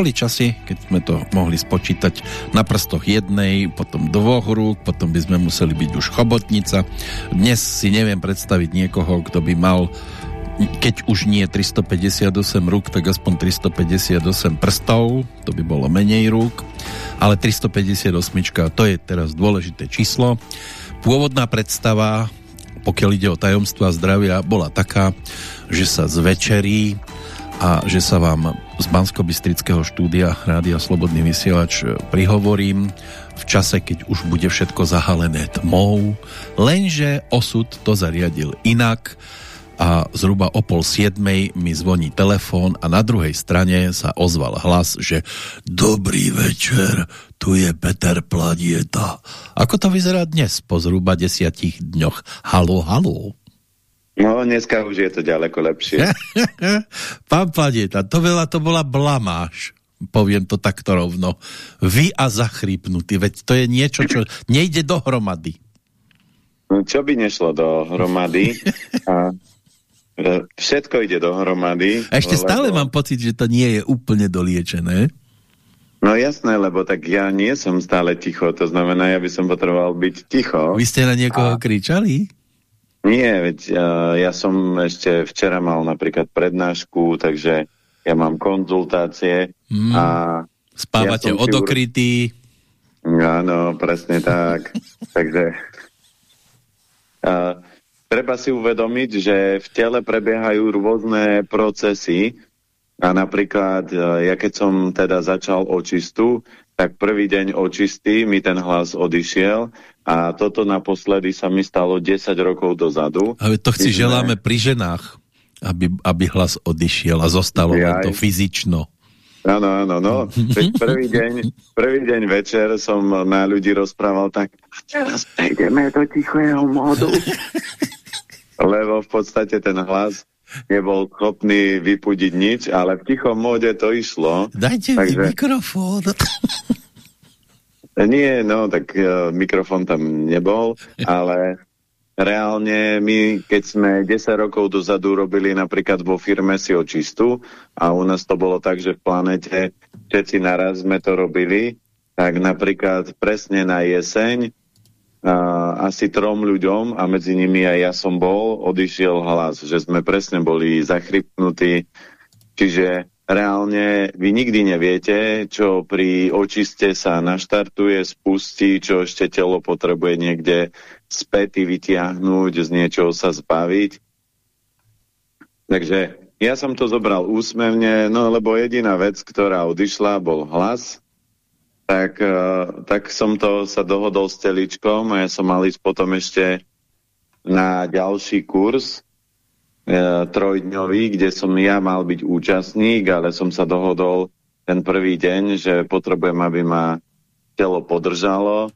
boli časy, keď sme to mohli spočítať na prstoch jednej, potom dvoch rúk, potom by sme museli byť už chobotnica. Dnes si neviem predstaviť niekoho, kto by mal keď už nie 358 rúk, tak aspoň 358 prstov, to by bolo menej rúk, ale 358 to je teraz dôležité číslo. Pôvodná predstava, pokiaľ ide o tajomstva zdravia, bola taká, že sa zvečerí a že sa vám z bansko štúdia Rádia Slobodný vysielač prihovorím v čase, keď už bude všetko zahalené tmou, lenže osud to zariadil inak a zhruba o pol siedmej mi zvoní telefón a na druhej strane sa ozval hlas, že Dobrý večer, tu je Peter Pladieta. Ako to vyzerá dnes po zhruba desiatich dňoch? Halo, halo. No, dneska už je to ďaleko lepšie. Pán Pladieta, to veľa to bola blamáž poviem to takto rovno. Vy a zachrypnutý, veď to je niečo, čo nejde dohromady. No, čo by nešlo dohromady? A e, všetko ide dohromady. A ešte lebo... stále mám pocit, že to nie je úplne doliečené. No jasné, lebo tak ja nie som stále ticho, to znamená, ja by som potreboval byť ticho. Vy ste na niekoho a... kričali? Nie, veď uh, ja som ešte včera mal napríklad prednášku, takže ja mám konzultácie mm. a... Spávate ja odokrytý. Áno, presne tak. takže uh, treba si uvedomiť, že v tele prebiehajú rôzne procesy a napríklad uh, ja keď som teda začal očistu, tak prvý deň očistý mi ten hlas odišiel a toto naposledy sa mi stalo 10 rokov dozadu. Ale to si sme... želáme pri ženách, aby, aby hlas odišiel a zostalo len to fyzično. Áno, áno, no. prvý deň, prvý deň večer som na ľudí rozprával tak, a teraz prejdeme do tichého módu. Lebo v podstate ten hlas nebol schopný vypudiť nič, ale v tichom móde to išlo. Dajte takže... mi mikrofón. Nie, no, tak uh, mikrofón tam nebol, ale reálne my, keď sme 10 rokov dozadu robili napríklad vo firme si očistu a u nás to bolo tak, že v planete všetci naraz sme to robili, tak napríklad presne na jeseň asi trom ľuďom a medzi nimi aj ja som bol, odišiel hlas, že sme presne boli zachrypnutí. Čiže reálne vy nikdy neviete, čo pri očiste sa naštartuje, spustí, čo ešte telo potrebuje niekde späty vytiahnuť, z niečoho sa zbaviť. Takže ja som to zobral úsmevne, no lebo jediná vec, ktorá odišla, bol hlas tak, uh, tak som to sa dohodol s teličkom a ja som mal ísť potom ešte na ďalší kurz uh, trojdňový, kde som ja mal byť účastník, ale som sa dohodol ten prvý deň, že potrebujem, aby ma telo podržalo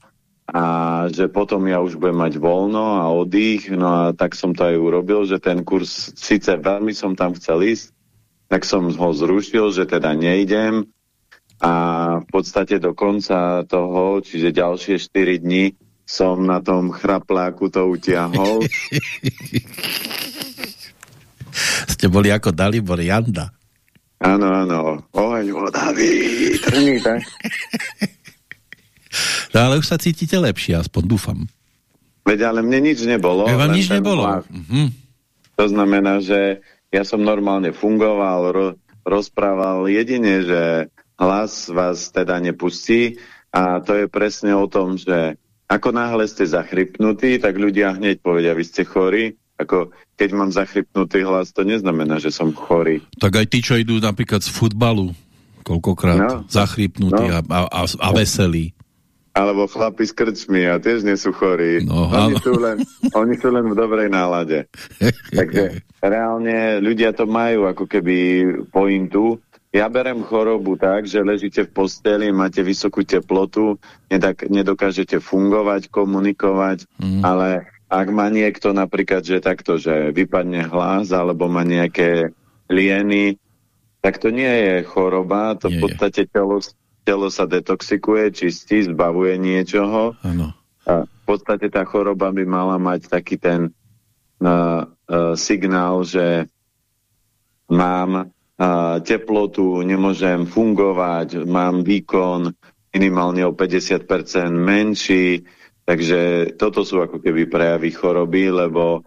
a že potom ja už budem mať voľno a oddych, no a tak som to aj urobil, že ten kurz, síce veľmi som tam chcel ísť, tak som ho zrušil, že teda nejdem, a v podstate do konca toho, čiže ďalšie 4 dní som na tom chrapláku to utiahol. Ste boli ako Dalibor Janda. Áno, áno. Oheň, voda, vítr, tak? No ale už sa cítite lepšie, aspoň dúfam. Veď ale mne nič nebolo. Ja vám nič nebolo. Uh -huh. To znamená, že ja som normálne fungoval, ro rozprával jedine, že hlas vás teda nepustí a to je presne o tom, že ako náhle ste zachrypnutí, tak ľudia hneď povedia, vy ste chorí. Ako keď mám zachrypnutý hlas, to neznamená, že som chorý. Tak aj tí, čo idú napríklad z futbalu, koľkokrát no, zachrypnutí no. a, a, a veselí. Alebo chlapi s krčmi a tiež nie sú chorí. No, oni, sú len, oni sú len v dobrej nálade. Takže reálne ľudia to majú ako keby pointu, ja berem chorobu tak, že ležíte v posteli, máte vysokú teplotu, nedak, nedokážete fungovať, komunikovať, mm. ale ak má niekto napríklad, že takto, že vypadne hlas alebo má nejaké lieny, tak to nie je choroba, to nie v podstate telo, telo sa detoxikuje, čistí, zbavuje niečoho. Ano. A v podstate tá choroba by mala mať taký ten uh, uh, signál, že mám teplotu, nemôžem fungovať, mám výkon minimálne o 50% menší, takže toto sú ako keby prejavy choroby, lebo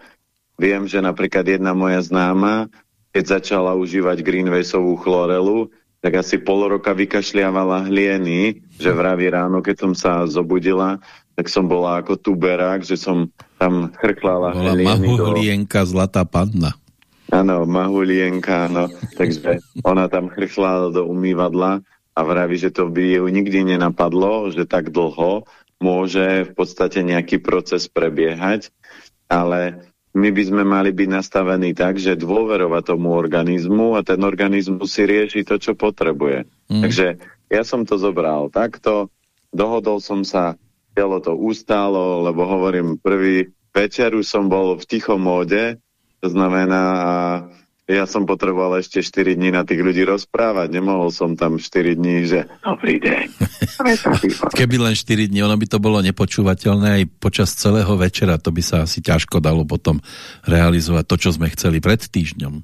viem, že napríklad jedna moja známa, keď začala užívať Greenwaysovú chlorelu, tak asi pol roka vykašliavala hlieny, že vraví ráno, keď som sa zobudila, tak som bola ako tuberák, že som tam chrklala bola hlieny. Mahulienka, do... zlatá panna. Áno, mahulienka, áno. Takže ona tam chrchla do umývadla a vraví, že to by ju nikdy nenapadlo, že tak dlho môže v podstate nejaký proces prebiehať, ale my by sme mali byť nastavení tak, že dôverovať tomu organizmu a ten organizmus si rieši to, čo potrebuje. Mm. Takže ja som to zobral takto, dohodol som sa, telo to ustálo, lebo hovorím, prvý večer už som bol v tichom móde, to znamená, ja som potreboval ešte 4 dní na tých ľudí rozprávať. Nemohol som tam 4 dní, že dobrý deň. Keby len 4 dní, ono by to bolo nepočúvateľné aj počas celého večera. To by sa asi ťažko dalo potom realizovať to, čo sme chceli pred týždňom.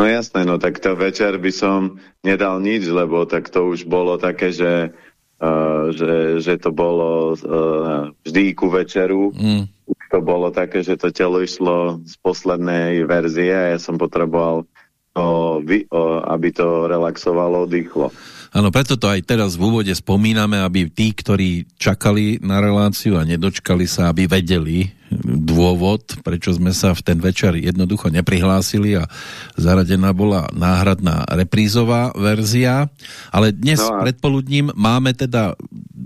No jasné, no tak to večer by som nedal nič, lebo tak to už bolo také, že, uh, že, že to bolo uh, vždy ku večeru. Mm to bolo také, že to telo išlo z poslednej verzie a ja som potreboval to, aby to relaxovalo, oddychlo. Áno, preto to aj teraz v úvode spomíname, aby tí, ktorí čakali na reláciu a nedočkali sa, aby vedeli dôvod, prečo sme sa v ten večer jednoducho neprihlásili a zaradená bola náhradná reprízová verzia. Ale dnes no a... predpoludním máme teda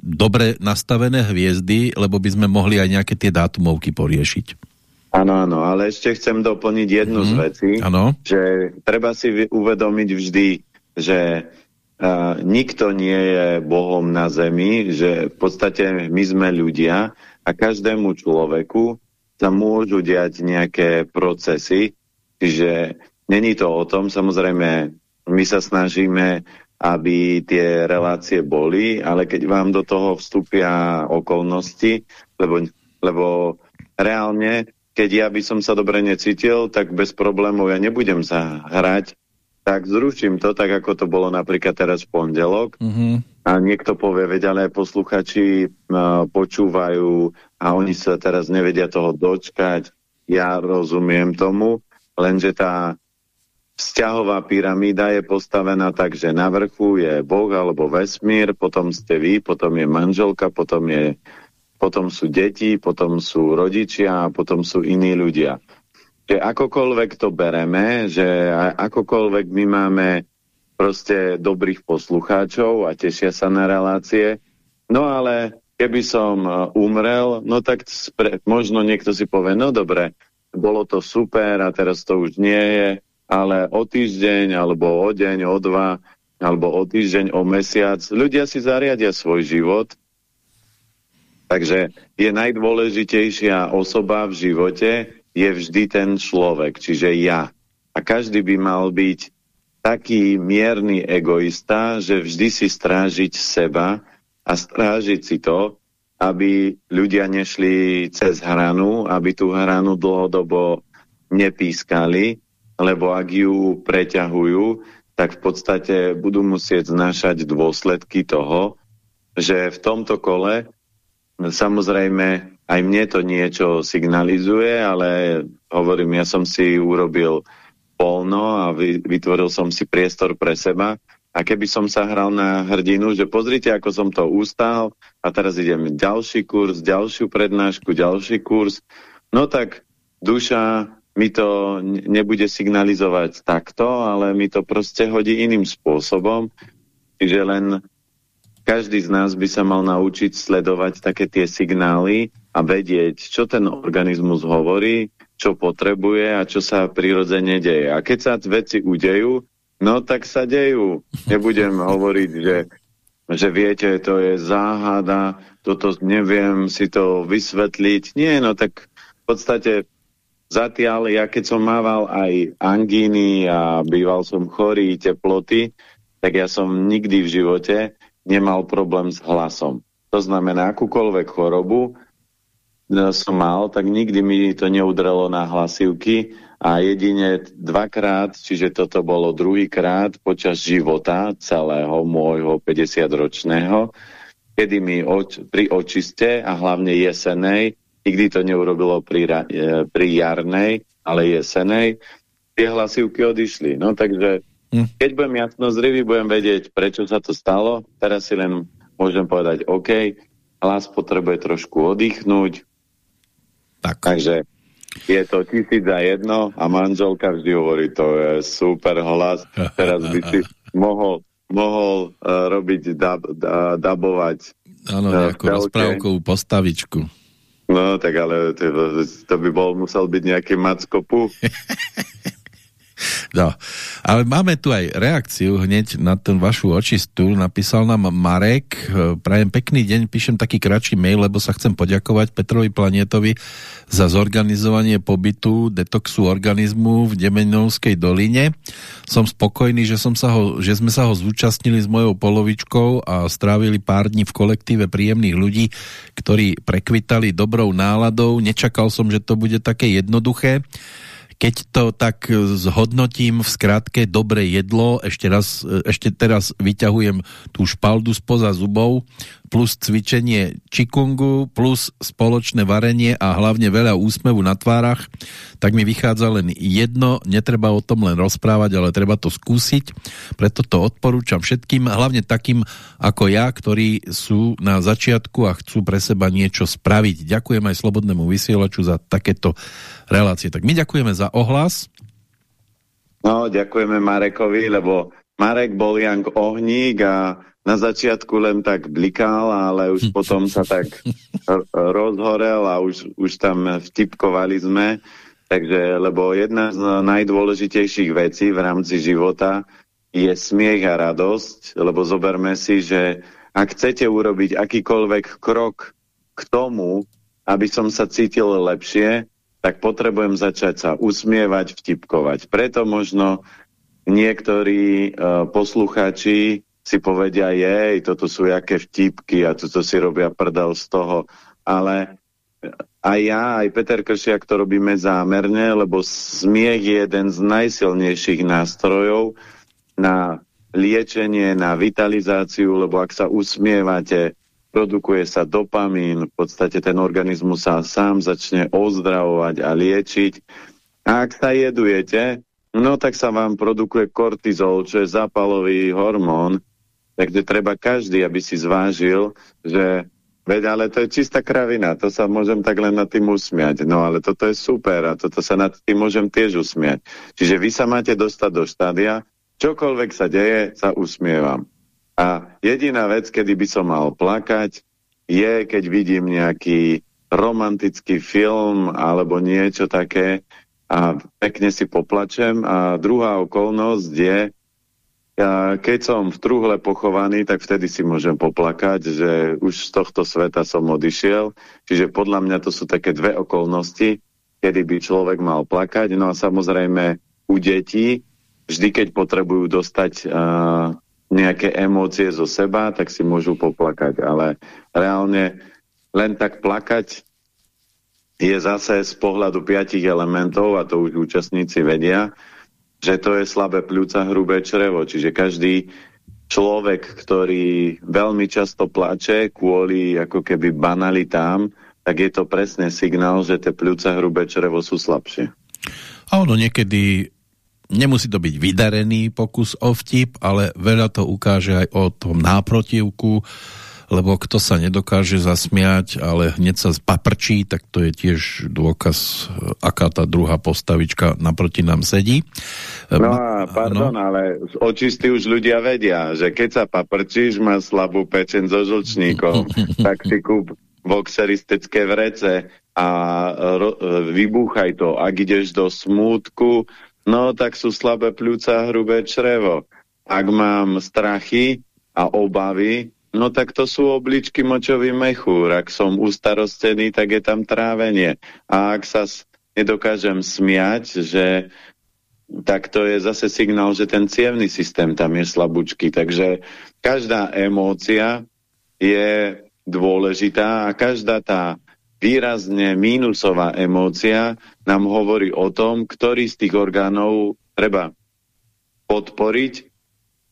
dobre nastavené hviezdy, lebo by sme mohli aj nejaké tie dátumovky poriešiť. Áno, áno, ale ešte chcem doplniť jednu mm, z mhm. vecí, ano. že treba si uvedomiť vždy, že Uh, nikto nie je Bohom na zemi, že v podstate my sme ľudia a každému človeku sa môžu diať nejaké procesy, čiže není to o tom, samozrejme my sa snažíme, aby tie relácie boli, ale keď vám do toho vstúpia okolnosti, lebo, lebo reálne, keď ja by som sa dobre necítil, tak bez problémov ja nebudem sa hrať tak zruším to, tak ako to bolo napríklad teraz v pondelok. Mm -hmm. A niekto povie, veď ale posluchači uh, počúvajú a oni sa teraz nevedia toho dočkať. Ja rozumiem tomu, lenže tá vzťahová pyramída je postavená tak, že na vrchu je Boh alebo vesmír, potom ste vy, potom je manželka, potom, je, potom sú deti, potom sú rodičia a potom sú iní ľudia že akokoľvek to bereme, že akokoľvek my máme proste dobrých poslucháčov a tešia sa na relácie, no ale keby som e, umrel, no tak možno niekto si povie, no dobre, bolo to super a teraz to už nie je, ale o týždeň, alebo o deň, o dva, alebo o týždeň, o mesiac, ľudia si zariadia svoj život, takže je najdôležitejšia osoba v živote, je vždy ten človek, čiže ja. A každý by mal byť taký mierny egoista, že vždy si strážiť seba a strážiť si to, aby ľudia nešli cez hranu, aby tú hranu dlhodobo nepískali, lebo ak ju preťahujú, tak v podstate budú musieť znášať dôsledky toho, že v tomto kole samozrejme aj mne to niečo signalizuje, ale hovorím, ja som si urobil polno a vytvoril som si priestor pre seba. A keby som sa hral na hrdinu, že pozrite, ako som to ustál a teraz idem ďalší kurz, ďalšiu prednášku, ďalší kurz, no tak duša mi to nebude signalizovať takto, ale mi to proste hodí iným spôsobom. Čiže len každý z nás by sa mal naučiť sledovať také tie signály, a vedieť, čo ten organizmus hovorí, čo potrebuje a čo sa prirodzene deje. A keď sa veci udejú, no tak sa dejú. Nebudem hovoriť, že, že viete, to je záhada, toto neviem si to vysvetliť. Nie, no tak v podstate zatiaľ, ja keď som mával aj angíny a býval som chorý, teploty, tak ja som nikdy v živote nemal problém s hlasom. To znamená, akúkoľvek chorobu som mal, tak nikdy mi to neudrelo na hlasivky a jedine dvakrát, čiže toto bolo druhýkrát počas života celého môjho 50-ročného, kedy mi oč, pri očiste a hlavne jesenej, nikdy to neurobilo pri, e, pri jarnej, ale jesenej, tie hlasivky odišli. No takže hm. keď budem jasno zrivý, budem vedieť, prečo sa to stalo. Teraz si len môžem povedať, OK, hlas potrebuje trošku oddychnúť. Tak. Takže je to tisíc za jedno a manželka vždy hovorí, to je super hlas, teraz by si mohol mohol uh, robiť, dab, da, dabovať. Áno, uh, nejakú rozprávkovú postavičku. No, tak ale to, to by bol musel byť nejaký mackopu. No, ale máme tu aj reakciu hneď na ten vašu očistu. Napísal nám Marek, prajem pekný deň, píšem taký kratší mail, lebo sa chcem poďakovať Petrovi Planetovi za zorganizovanie pobytu detoxu organizmu v Demenovskej doline. Som spokojný, že, som sa ho, že sme sa ho zúčastnili s mojou polovičkou a strávili pár dní v kolektíve príjemných ľudí, ktorí prekvitali dobrou náladou. Nečakal som, že to bude také jednoduché keď to tak zhodnotím v skratke dobre jedlo, ešte, raz, ešte teraz vyťahujem tú špaldu spoza zubov, plus cvičenie čikungu, plus spoločné varenie a hlavne veľa úsmevu na tvárach, tak mi vychádza len jedno, netreba o tom len rozprávať, ale treba to skúsiť. Preto to odporúčam všetkým, hlavne takým ako ja, ktorí sú na začiatku a chcú pre seba niečo spraviť. Ďakujem aj Slobodnému vysielaču za takéto relácie. Tak my ďakujeme za ohlas. No, ďakujeme Marekovi, lebo Marek bol Jank Ohník a na začiatku len tak blikal, ale už potom sa tak rozhorel a už, už tam vtipkovali sme. Takže, lebo jedna z najdôležitejších vecí v rámci života je smiech a radosť, lebo zoberme si, že ak chcete urobiť akýkoľvek krok k tomu, aby som sa cítil lepšie, tak potrebujem začať sa usmievať, vtipkovať. Preto možno niektorí uh, poslucháči si povedia, jej, toto sú jaké vtipky a toto si robia prdel z toho. Ale aj ja, aj Peter Kršiak to robíme zámerne, lebo smiech je jeden z najsilnejších nástrojov na liečenie, na vitalizáciu, lebo ak sa usmievate, produkuje sa dopamín, v podstate ten organizmus sa sám začne ozdravovať a liečiť. A ak sa jedujete, no tak sa vám produkuje kortizol, čo je zápalový hormón, Takže treba každý, aby si zvážil, že veď, ale to je čistá kravina, to sa môžem tak len nad tým usmiať. No ale toto je super a toto sa nad tým môžem tiež usmiať. Čiže vy sa máte dostať do štádia, čokoľvek sa deje, sa usmievam. A jediná vec, kedy by som mal plakať, je, keď vidím nejaký romantický film alebo niečo také a pekne si poplačem. A druhá okolnosť je, keď som v truhle pochovaný, tak vtedy si môžem poplakať, že už z tohto sveta som odišiel. Čiže podľa mňa to sú také dve okolnosti, kedy by človek mal plakať. No a samozrejme u detí, vždy keď potrebujú dostať uh, nejaké emócie zo seba, tak si môžu poplakať. Ale reálne len tak plakať je zase z pohľadu piatich elementov, a to už účastníci vedia, že to je slabé pľúca, hrubé črevo. Čiže každý človek, ktorý veľmi často plače kvôli ako keby banalitám, tak je to presne signál, že tie pľúca, hrubé črevo sú slabšie. A ono niekedy nemusí to byť vydarený pokus o vtip, ale veľa to ukáže aj o tom náprotivku, lebo kto sa nedokáže zasmiať, ale hneď sa paprčí, tak to je tiež dôkaz, aká tá druhá postavička naproti nám sedí. No a pardon, no. ale z očistí už ľudia vedia, že keď sa paprčíš, má slabú pečen so žlčníkom, tak si kúp voxeristické vrece a vybúchaj to. Ak ideš do smútku, no tak sú slabé pľúca, hrubé črevo. Ak mám strachy a obavy, No tak to sú obličky močový mechúr. Ak som ustarostený, tak je tam trávenie. A ak sa nedokážem smiať, že tak to je zase signál, že ten cievný systém tam je slabúčky. Takže každá emócia je dôležitá a každá tá výrazne mínusová emócia nám hovorí o tom, ktorý z tých orgánov treba podporiť,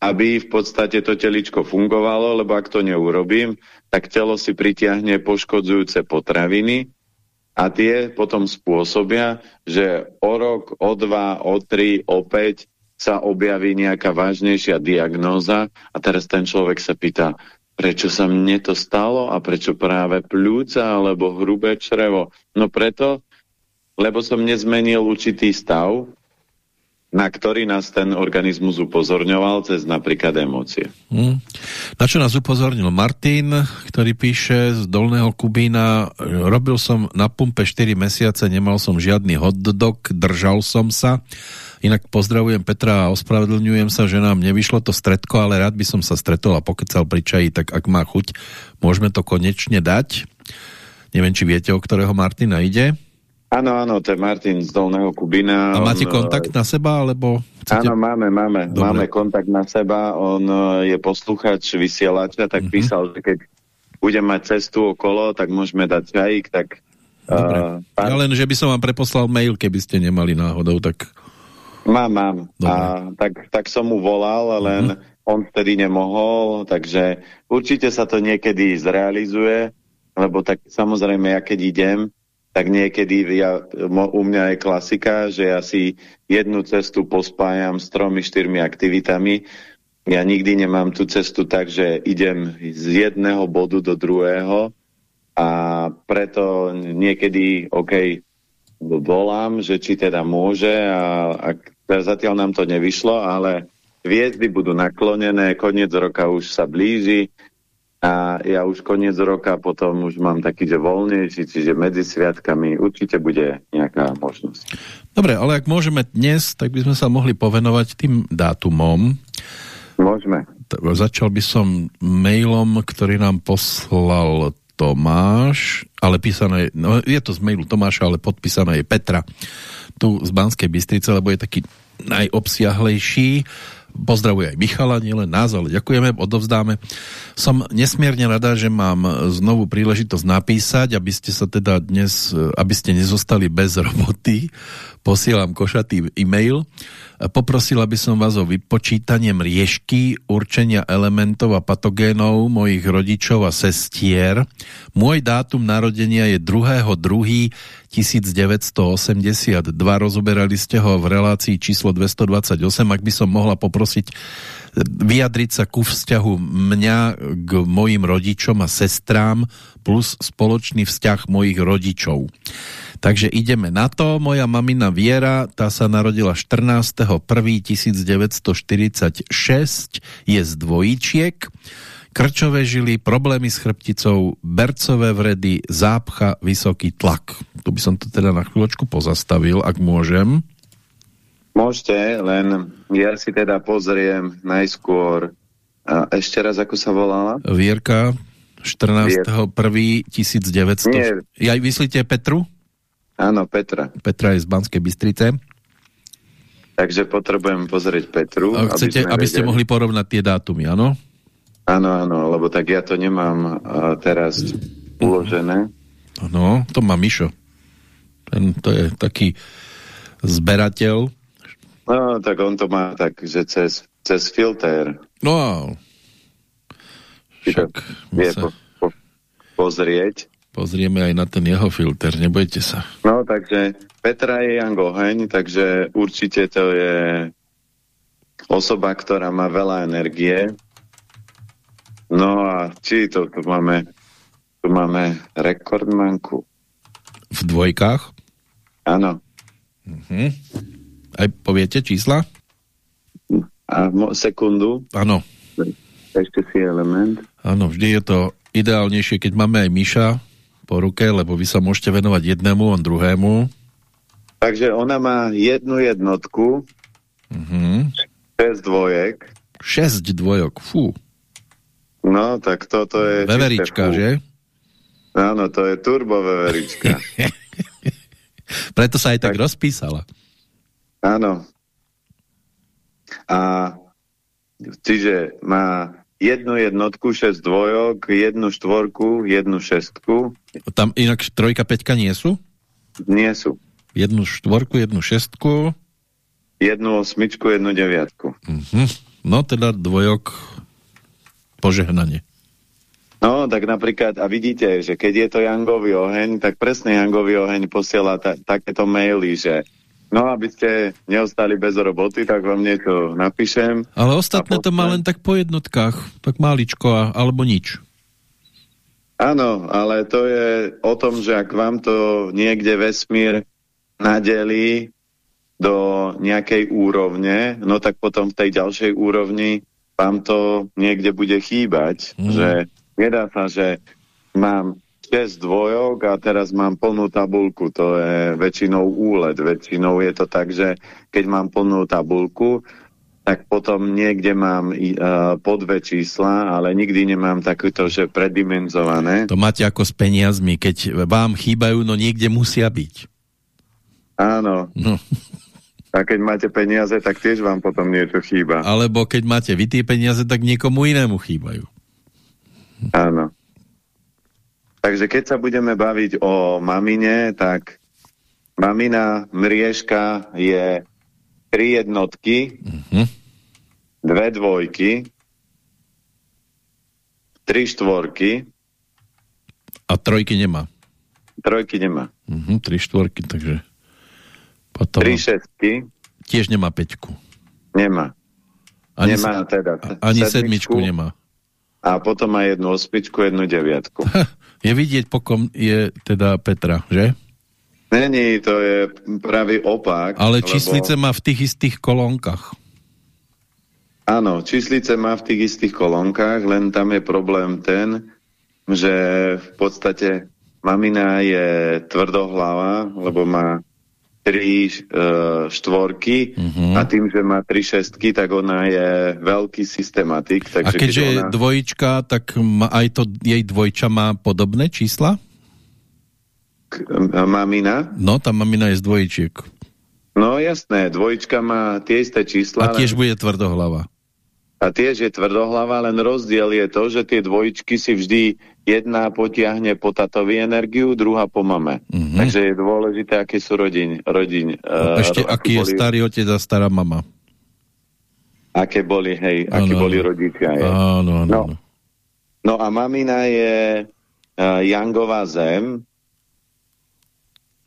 aby v podstate to teličko fungovalo, lebo ak to neurobím, tak telo si pritiahne poškodzujúce potraviny a tie potom spôsobia, že o rok, o dva, o tri, o päť sa objaví nejaká vážnejšia diagnóza a teraz ten človek sa pýta, prečo sa mne to stalo a prečo práve pľúca alebo hrubé črevo. No preto, lebo som nezmenil určitý stav, na ktorý nás ten organizmus upozorňoval cez napríklad emócie. Hmm. Na čo nás upozornil Martin, ktorý píše z Dolného Kubína, robil som na pumpe 4 mesiace, nemal som žiadny hotdog, držal som sa Inak pozdravujem Petra a ospravedlňujem sa, že nám nevyšlo to stredko, ale rád by som sa stretol a pokecal pri čaji, tak ak má chuť, môžeme to konečne dať. Neviem, či viete, o ktorého Martina ide. Áno, áno, to je Martin z Dolného Kubina. A máte on, kontakt na seba, alebo... Chcete... Áno, máme, máme. Dobre. Máme kontakt na seba. On eh, je posluchač vysielača, tak mm -hmm. písal, že keď budem mať cestu okolo, tak môžeme dať čajík, tak... Dobre. Uh, pán... Ja len, že by som vám preposlal mail, keby ste nemali náhodou, tak... Mám, mám. Dobre. A tak, tak som mu volal, len uh mhm. -huh. on vtedy nemohol, takže určite sa to niekedy zrealizuje, lebo tak samozrejme, ja keď idem, tak niekedy ja, u mňa je klasika, že ja si jednu cestu pospájam s tromi, štyrmi aktivitami. Ja nikdy nemám tú cestu tak, že idem z jedného bodu do druhého a preto niekedy, OK, volám, že či teda môže a, a zatiaľ nám to nevyšlo, ale hviezdy budú naklonené, koniec roka už sa blíži a ja už koniec roka potom už mám taký, že voľnejší, čiže medzi sviatkami určite bude nejaká možnosť. Dobre, ale ak môžeme dnes, tak by sme sa mohli povenovať tým dátumom. Môžeme. Začal by som mailom, ktorý nám poslal Tomáš, ale písané, no je to z mailu Tomáša, ale podpísané je Petra, tu z Banskej Bystrice, lebo je taký najobsiahlejší. Pozdravuje aj Michala, nielen nás, ale ďakujeme, odovzdáme. Som nesmierne rada, že mám znovu príležitosť napísať, aby ste sa teda dnes, aby ste nezostali bez roboty. Posielam košatý e-mail. Poprosila by som vás o vypočítanie mriežky, určenia elementov a patogénov mojich rodičov a sestier. Môj dátum narodenia je 2.2. 1982. Rozoberali ste ho v relácii číslo 228. Ak by som mohla poprosiť vyjadriť sa ku vzťahu mňa k mojim rodičom a sestrám plus spoločný vzťah mojich rodičov. Takže ideme na to. Moja mamina Viera, tá sa narodila 14.1.1946, je z dvojičiek. Krčové žily, problémy s chrbticou, bercové vredy, zápcha, vysoký tlak. Tu by som to teda na chvíľočku pozastavil, ak môžem. Môžete, len ja si teda pozriem najskôr a ešte raz, ako sa volala? Vierka, 14.1.1900. Nie. Ja vyslíte Petru? Áno, Petra. Petra je z Banskej Bystrice. Takže potrebujem pozrieť Petru. A chcete, aby, aby ste mohli porovnať tie dátumy, áno? Áno, áno, lebo tak ja to nemám uh, teraz uložené. No, to má Mišo. Ten, to je taký zberateľ. No, tak on to má tak, že cez, cez filter. No, však vie sa... po, po, pozrieť. Pozrieme aj na ten jeho filter, nebojte sa. No, takže Petra je Jan Goheň, takže určite to je osoba, ktorá má veľa energie. No a či to tu máme, tu máme rekordmanku. V dvojkách? Áno. Uh mhm. -huh. Aj poviete čísla? A sekundu? Áno. Ešte si element. Áno, vždy je to ideálnejšie, keď máme aj Miša, po ruke, lebo vy sa môžete venovať jednému, on druhému. Takže ona má jednu jednotku, uh -huh. 6 dvojek. 6 dvojok, fú. No, tak toto je... Veverička, že? Áno, to je turbo veverička. Preto sa aj tak, tak rozpísala. Áno. A čiže má jednu jednotku, šesť dvojok, jednu štvorku, jednu šestku. Tam inak trojka, peťka nie sú? Nie sú. Jednu štvorku, jednu šestku. Jednu osmičku, jednu deviatku. Uh mhm. -huh. No teda dvojok požehnanie. No, tak napríklad, a vidíte, že keď je to Jangový oheň, tak presne Jangový oheň posiela ta, takéto maily, že no, aby ste neostali bez roboty, tak vám niečo napíšem. Ale ostatné to má len tak po jednotkách, tak máličko, a, alebo nič. Áno, ale to je o tom, že ak vám to niekde vesmír nadelí do nejakej úrovne, no tak potom v tej ďalšej úrovni vám to niekde bude chýbať, mm. že Nedá sa, že mám 6 dvojok a teraz mám plnú tabulku. To je väčšinou úlet. Väčšinou je to tak, že keď mám plnú tabulku, tak potom niekde mám uh, po dve čísla, ale nikdy nemám takéto, že predimenzované. To máte ako s peniazmi, keď vám chýbajú, no niekde musia byť. Áno. No. A keď máte peniaze, tak tiež vám potom niečo chýba. Alebo keď máte vy tie peniaze, tak niekomu inému chýbajú. Áno. Takže keď sa budeme baviť o mamine, tak mamina mriežka je tri jednotky, uh mhm. -huh. dve dvojky, tri štvorky. A trojky nemá. Trojky nemá. Uh mhm, -huh, tri štvorky, takže... Potom... Tri šestky. Tiež nemá peťku. Nemá. Ani, nemá teda. Ani sedmičku, sedmičku nemá a potom aj jednu osmičku, jednu deviatku. je vidieť, pokom je teda Petra, že? Není, to je pravý opak. Ale číslice lebo... má v tých istých kolónkach. Áno, číslice má v tých istých kolónkach, len tam je problém ten, že v podstate mamina je tvrdohlava, lebo má tri uh, štvorky uh -huh. a tým, že má tri šestky, tak ona je veľký systematik. Takže a keďže keď ona... je dvojička, tak aj to jej dvojča má podobné čísla? K, mamina? No, tá mamina je z dvojičiek. No jasné, dvojička má tie isté čísla. A tiež len... bude tvrdohlava. A tiež je tvrdohlava, len rozdiel je to, že tie dvojičky si vždy jedna potiahne po tatovi energiu, druhá po mame. Mm -hmm. Takže je dôležité, aké sú rodin. rodin uh, Ešte aký boli, je starý otec a stará mama. Aké boli, hej, ano, akí boli rodičia. Áno, áno. No, no a mamina je uh, Jangová zem,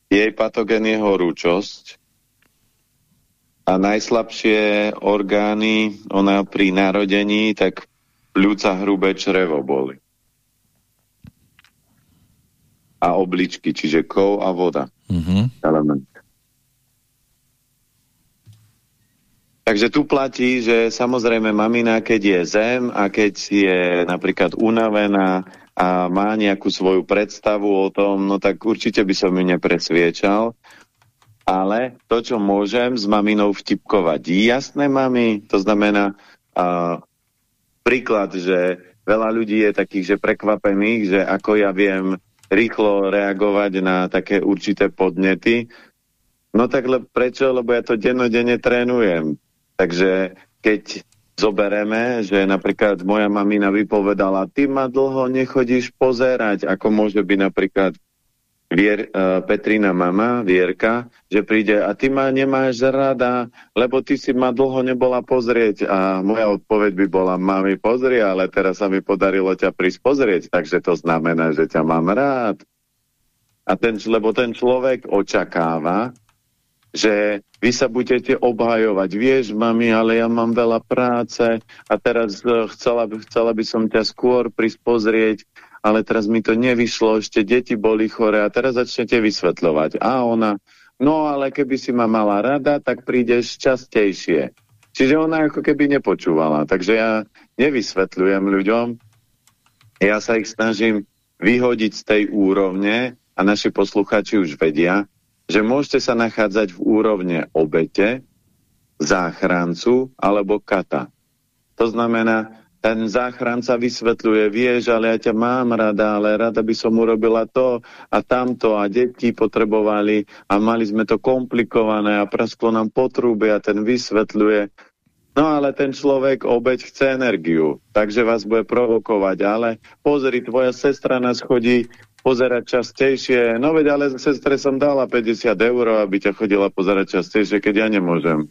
jej patogen je horúčosť, a najslabšie orgány, ona pri narodení, tak ľudca hrubé črevo boli. A obličky, čiže kov a voda. Mm -hmm. Element. Takže tu platí, že samozrejme mamina, keď je zem a keď je napríklad unavená a má nejakú svoju predstavu o tom, no tak určite by som ju nepresviečal, ale to, čo môžem s maminou vtipkovať. Jasné, mami, to znamená uh, príklad, že veľa ľudí je takých, že prekvapených, že ako ja viem rýchlo reagovať na také určité podnety. No tak le prečo? Lebo ja to dennodenne trénujem. Takže keď zobereme, že napríklad moja mamina vypovedala, ty ma dlho nechodíš pozerať, ako môže byť napríklad Vier, uh, Petrina mama, Vierka, že príde a ty ma nemáš rada, lebo ty si ma dlho nebola pozrieť a moja odpoveď by bola, mami pozri, ale teraz sa mi podarilo ťa prísť pozrieť, takže to znamená, že ťa mám rád. A ten, lebo ten človek očakáva, že vy sa budete obhajovať. Vieš, mami, ale ja mám veľa práce a teraz uh, chcela, chcela by som ťa skôr prísť pozrieť ale teraz mi to nevyšlo, ešte deti boli chore a teraz začnete vysvetľovať. A ona, no ale keby si ma mala rada, tak prídeš častejšie. Čiže ona ako keby nepočúvala. Takže ja nevysvetľujem ľuďom, ja sa ich snažím vyhodiť z tej úrovne a naši posluchači už vedia, že môžete sa nachádzať v úrovne obete, záchrancu alebo kata. To znamená, ten záchranca vysvetľuje, vieš, ale ja ťa mám rada, ale rada by som urobila to a tamto a deti potrebovali a mali sme to komplikované a prasklo nám potrúbe a ten vysvetľuje. No ale ten človek obeď chce energiu, takže vás bude provokovať, ale pozri, tvoja sestra nás chodí pozerať častejšie, no veď ale sestre som dala 50 eur, aby ťa chodila pozerať častejšie, keď ja nemôžem.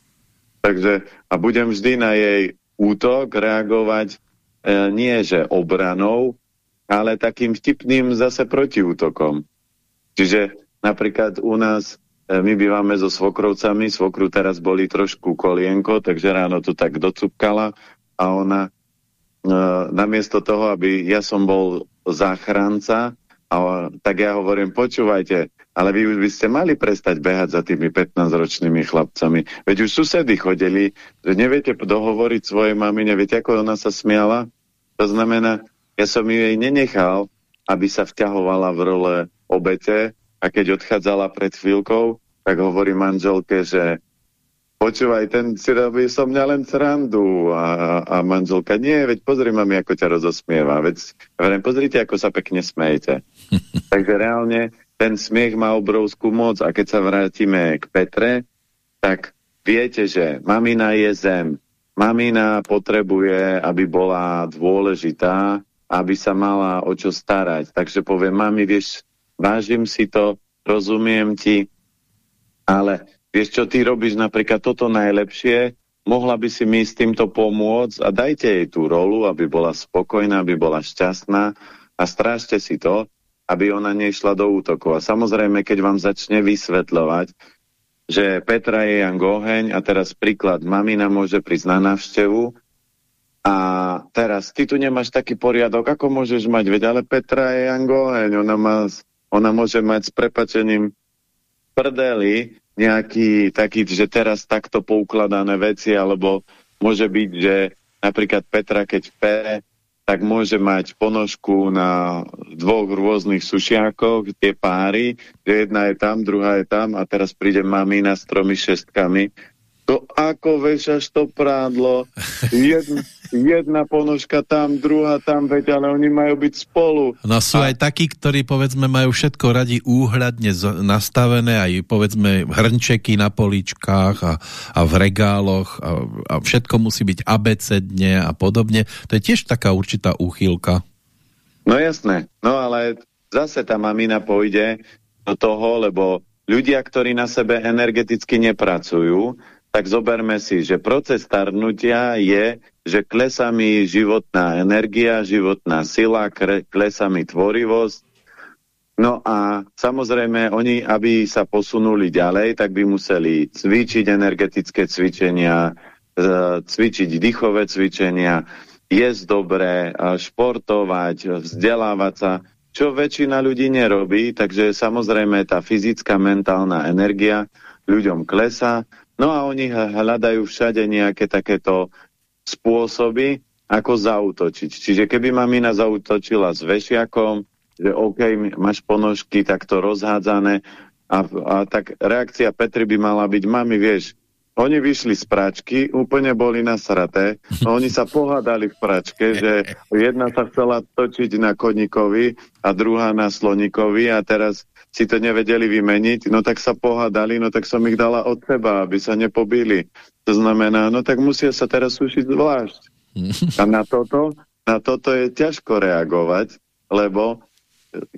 Takže a budem vždy na jej útok reagovať e, nie že obranou, ale takým vtipným zase protiútokom. Čiže napríklad u nás E, my bývame so svokrovcami, svokru teraz boli trošku kolienko, takže ráno to tak docupkala a ona e, namiesto toho, aby ja som bol záchranca, a, tak ja hovorím, počúvajte, ale vy už by ste mali prestať behať za tými 15-ročnými chlapcami. Veď už susedy chodili, že neviete dohovoriť svojej mamine, viete, ako ona sa smiala? To znamená, ja som ju jej nenechal, aby sa vťahovala v role obete, a keď odchádzala pred chvíľkou, tak hovorí manželke, že počúvaj, ten si robí so mňa len srandu a, a manželka, nie, veď pozri mami, ako ťa rozosmieva, veď hovorím, pozrite, ako sa pekne smejete. Takže reálne ten smiech má obrovskú moc a keď sa vrátime k Petre, tak viete, že mamina je zem, mamina potrebuje, aby bola dôležitá, aby sa mala o čo starať. Takže poviem, mami, vieš, vážim si to, rozumiem ti, ale vieš čo, ty robíš napríklad toto najlepšie, mohla by si mi s týmto pomôcť a dajte jej tú rolu, aby bola spokojná, aby bola šťastná a strážte si to, aby ona nešla do útoku. A samozrejme, keď vám začne vysvetľovať, že Petra je Jan Goheň a teraz príklad, mamina môže prísť na návštevu a teraz ty tu nemáš taký poriadok, ako môžeš mať, veď ale Petra je Jan Goheň, ona má ona môže mať s prepačením prdeli nejaký taký, že teraz takto poukladané veci, alebo môže byť, že napríklad Petra, keď pere, tak môže mať ponožku na dvoch rôznych sušiakoch, tie páry, že jedna je tam, druhá je tam a teraz príde mamina s tromi šestkami. To ako vešaš to prádlo, jedna, jedna ponožka tam, druhá tam, veď, ale oni majú byť spolu. No sú a... aj takí, ktorí povedzme majú všetko radi úhľadne nastavené, aj povedzme hrnčeky na poličkách a, a v regáloch a, a všetko musí byť abecedne a podobne. To je tiež taká určitá úchylka. No jasné, no ale zase tá mamina pôjde do toho, lebo ľudia, ktorí na sebe energeticky nepracujú, tak zoberme si, že proces starnutia je, že klesá mi životná energia, životná sila, klesá mi tvorivosť. No a samozrejme, oni, aby sa posunuli ďalej, tak by museli cvičiť energetické cvičenia, e, cvičiť dýchové cvičenia, jesť dobre, športovať, vzdelávať sa, čo väčšina ľudí nerobí, takže samozrejme tá fyzická, mentálna energia ľuďom klesá, No a oni hľadajú všade nejaké takéto spôsoby, ako zautočiť. Čiže keby mamina zautočila s vešiakom, že OK, máš ponožky takto rozhádzané a, a tak reakcia Petry by mala byť, mami, vieš, oni vyšli z pračky, úplne boli nasraté, no oni sa pohádali v pračke, že jedna sa chcela točiť na koníkovi a druhá na sloníkovi a teraz si to nevedeli vymeniť, no tak sa pohádali, no tak som ich dala od seba, aby sa nepobili. To znamená, no tak musia sa teraz sušiť zvlášť. A na toto, na toto je ťažko reagovať, lebo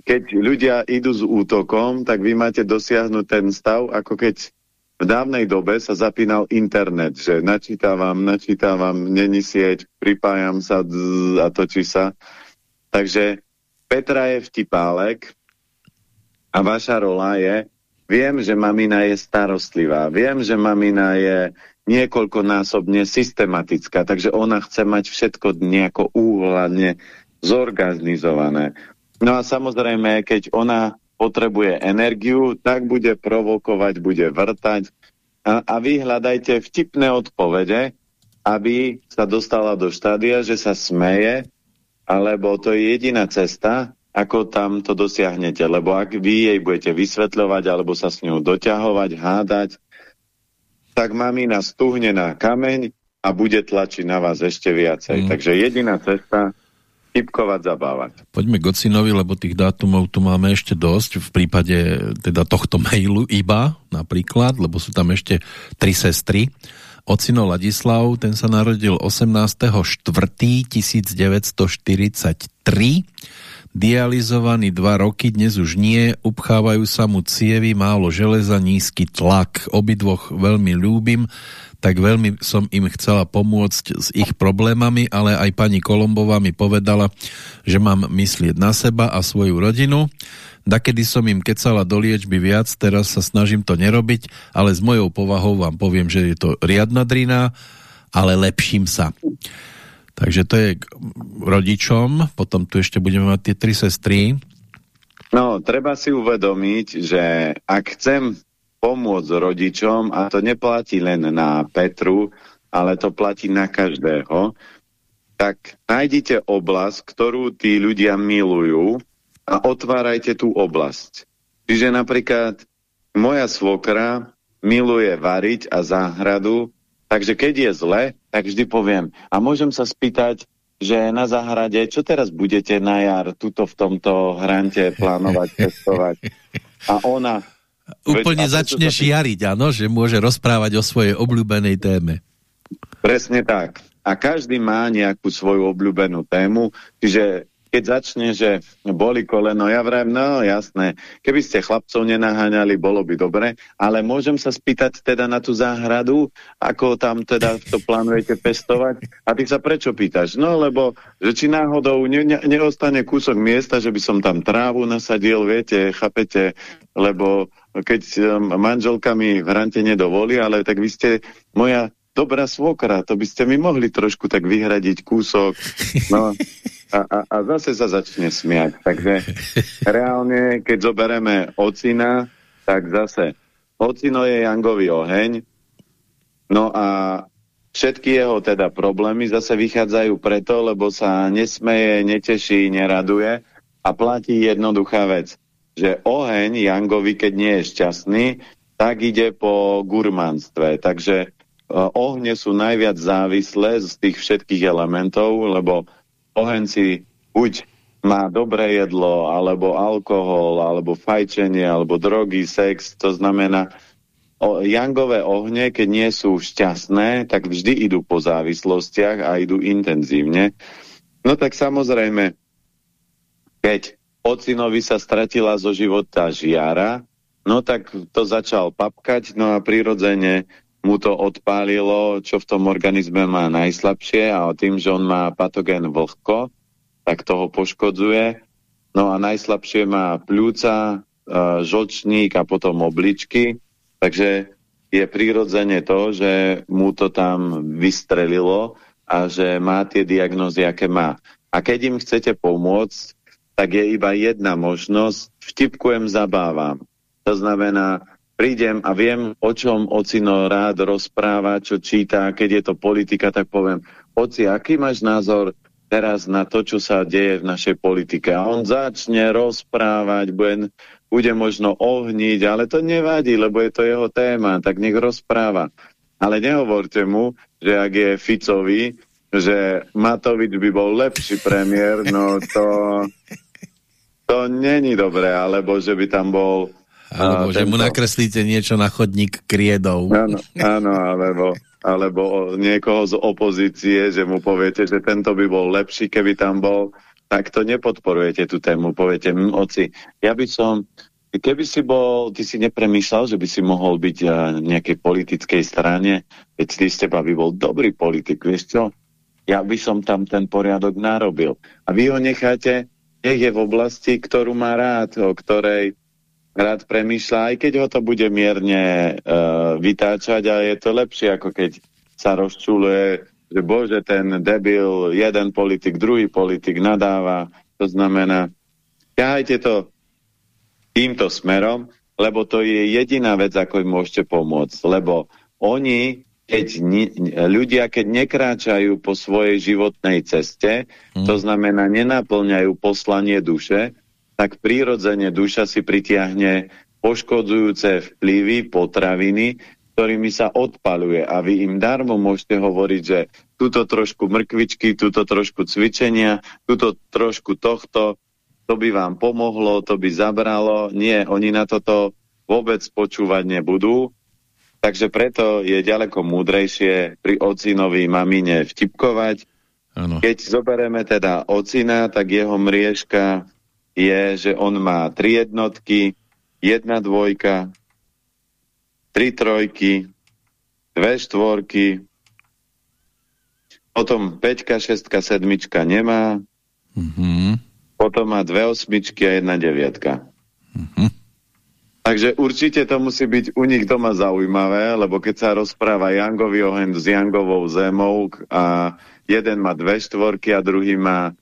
keď ľudia idú s útokom, tak vy máte dosiahnuť ten stav, ako keď v dávnej dobe sa zapínal internet, že načítavam, načítavam, není sieť, pripájam sa a točí sa. Takže Petra je vtipálek, a vaša rola je, viem, že mamina je starostlivá, viem, že mamina je niekoľkonásobne systematická, takže ona chce mať všetko nejako úhľadne zorganizované. No a samozrejme, keď ona potrebuje energiu, tak bude provokovať, bude vrtať a, a vy hľadajte vtipné odpovede, aby sa dostala do štádia, že sa smeje, alebo to je jediná cesta, ako tam to dosiahnete. Lebo ak vy jej budete vysvetľovať alebo sa s ňou doťahovať, hádať, tak mamina stuhne na kameň a bude tlačiť na vás ešte viacej. Mm. Takže jediná cesta typkovať, zabávať. Poďme k Ocinovi, lebo tých dátumov tu máme ešte dosť, v prípade teda tohto mailu iba napríklad, lebo sú tam ešte tri sestry Ocino Ladislav, ten sa narodil 18.4.1943 dializovaný dva roky, dnes už nie, upchávajú sa mu cievy, málo železa, nízky tlak. Obidvoch veľmi ľúbim, tak veľmi som im chcela pomôcť s ich problémami, ale aj pani Kolombová mi povedala, že mám myslieť na seba a svoju rodinu. Dakedy som im kecala do liečby viac, teraz sa snažím to nerobiť, ale s mojou povahou vám poviem, že je to riadna drina, ale lepším sa. Takže to je k rodičom, potom tu ešte budeme mať tie tri sestry. No, treba si uvedomiť, že ak chcem pomôcť rodičom, a to neplatí len na Petru, ale to platí na každého, tak nájdite oblasť, ktorú tí ľudia milujú a otvárajte tú oblasť. Čiže napríklad moja svokra miluje variť a záhradu, takže keď je zle, tak vždy poviem, a môžem sa spýtať, že na záhrade, čo teraz budete na jar tuto v tomto hrante plánovať, testovať? A ona... Úplne veď, začneš sa... jariť, áno, že môže rozprávať o svojej obľúbenej téme. Presne tak. A každý má nejakú svoju obľúbenú tému, čiže keď začne, že boli koleno, ja vrajím, no jasné, keby ste chlapcov nenaháňali, bolo by dobre, ale môžem sa spýtať teda na tú záhradu, ako tam teda to plánujete pestovať? A ty sa prečo pýtaš? No lebo, že či náhodou ne, ne, neostane kúsok miesta, že by som tam trávu nasadil, viete, chápete, lebo keď um, manželka mi v hrante nedovolí, ale tak vy ste moja dobrá svokra, to by ste mi mohli trošku tak vyhradiť kúsok. No, a, a, a zase sa začne smiať. Takže reálne, keď zoberieme ocina, tak zase ocino je Jangový oheň, no a všetky jeho teda problémy zase vychádzajú preto, lebo sa nesmeje, neteší, neraduje a platí jednoduchá vec, že oheň Jangovi, keď nie je šťastný, tak ide po gurmanstve. Takže e, ohne sú najviac závislé z tých všetkých elementov, lebo ohenci buď má dobré jedlo, alebo alkohol, alebo fajčenie, alebo drogy, sex, to znamená, o, jangové ohne, keď nie sú šťastné, tak vždy idú po závislostiach a idú intenzívne. No tak samozrejme, keď ocinovi sa stratila zo života žiara, no tak to začal papkať, no a prirodzene mu to odpálilo, čo v tom organizme má najslabšie a tým, že on má patogén vlhko, tak toho poškodzuje. No a najslabšie má pľúca, e, žočník a potom obličky, takže je prirodzene to, že mu to tam vystrelilo a že má tie diagnózy, aké má. A keď im chcete pomôcť, tak je iba jedna možnosť, vtipkujem, zabávam. To znamená, prídem a viem, o čom ocino rád rozpráva, čo číta, keď je to politika, tak poviem, oci, aký máš názor teraz na to, čo sa deje v našej politike? A on začne rozprávať, bude, bude možno ohniť, ale to nevadí, lebo je to jeho téma, tak nech rozpráva. Ale nehovorte mu, že ak je Ficovi, že Matovič by bol lepší premiér, no to, to není dobré, alebo že by tam bol alebo že mu nakreslíte niečo na chodník kriedov. Áno, áno alebo, alebo niekoho z opozície, že mu poviete, že tento by bol lepší, keby tam bol, tak to nepodporujete tú tému. Poviete, hm, oci, ja by som, keby si bol, ty si nepremýšľal, že by si mohol byť v nejakej politickej strane, keď ty z teba by bol dobrý politik, vieš čo? Ja by som tam ten poriadok narobil. A vy ho necháte, nech je v oblasti, ktorú má rád, o ktorej rád premýšľa, aj keď ho to bude mierne uh, vytáčať, ale je to lepšie, ako keď sa rozčuluje, že bože, ten debil, jeden politik, druhý politik nadáva. To znamená, ťahajte to týmto smerom, lebo to je jediná vec, ako im môžete pomôcť. Lebo oni, keď ľudia, keď nekráčajú po svojej životnej ceste, hmm. to znamená, nenaplňajú poslanie duše, tak prírodzene duša si pritiahne poškodzujúce vplyvy, potraviny, ktorými sa odpaluje. A vy im darmo môžete hovoriť, že túto trošku mrkvičky, túto trošku cvičenia, túto trošku tohto, to by vám pomohlo, to by zabralo. Nie, oni na toto vôbec počúvať nebudú. Takže preto je ďaleko múdrejšie pri ocinovi mamine vtipkovať. Ano. Keď zoberieme teda ocina, tak jeho mriežka je, že on má tri jednotky, jedna dvojka, tri trojky, dve štvorky, potom 5, 6, 7 nemá, mm -hmm. potom má dve osmičky a jedna deviatka. Mm -hmm. Takže určite to musí byť u nich doma zaujímavé, lebo keď sa rozpráva Jangový ohen s Jangovou zemou a jeden má dve štvorky a druhý má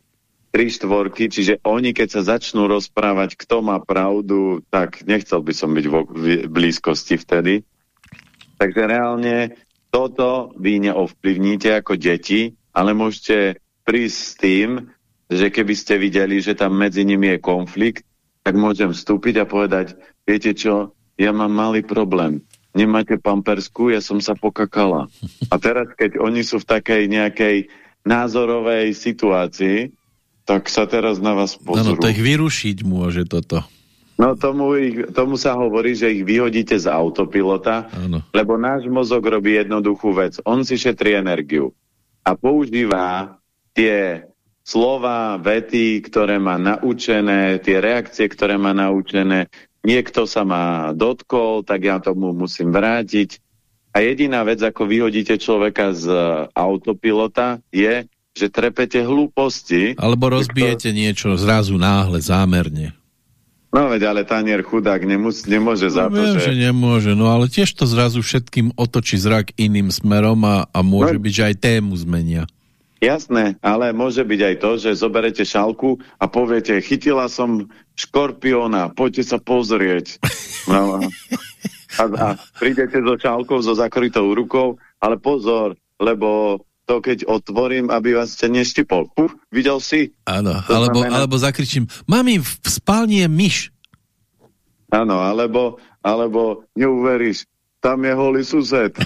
tri štvorky, čiže oni keď sa začnú rozprávať, kto má pravdu, tak nechcel by som byť v blízkosti vtedy. Takže reálne toto vy neovplyvníte ako deti, ale môžete prísť s tým, že keby ste videli, že tam medzi nimi je konflikt, tak môžem vstúpiť a povedať, viete čo, ja mám malý problém. Nemáte pampersku, ja som sa pokakala. A teraz, keď oni sú v takej nejakej názorovej situácii, tak sa teraz na vás pozrú. No, to ich vyrušiť môže toto. No tomu, ich, tomu sa hovorí, že ich vyhodíte z autopilota, ano. lebo náš mozog robí jednoduchú vec. On si šetrí energiu a používa tie slova, vety, ktoré má naučené, tie reakcie, ktoré má naučené. Niekto sa ma dotkol, tak ja tomu musím vrátiť. A jediná vec, ako vyhodíte človeka z autopilota, je, že trepete hlúposti. Alebo rozbijete kto... niečo zrazu náhle, zámerne. No veď, ale tanier chudák nemus, nemôže no, za to, viem, že... že nemôže, no ale tiež to zrazu všetkým otočí zrak iným smerom a, a môže no... byť, že aj tému zmenia. Jasné, ale môže byť aj to, že zoberete šálku a poviete, chytila som škorpióna, poďte sa pozrieť. No, a, a prídete so šálkou, so zakrytou rukou, ale pozor, lebo to keď otvorím, aby vás ste neštipol. Puf, videl si? Áno, alebo, znamená... alebo zakričím, mami, v spálni je myš. Áno, alebo, alebo neuveríš, tam je holý sused.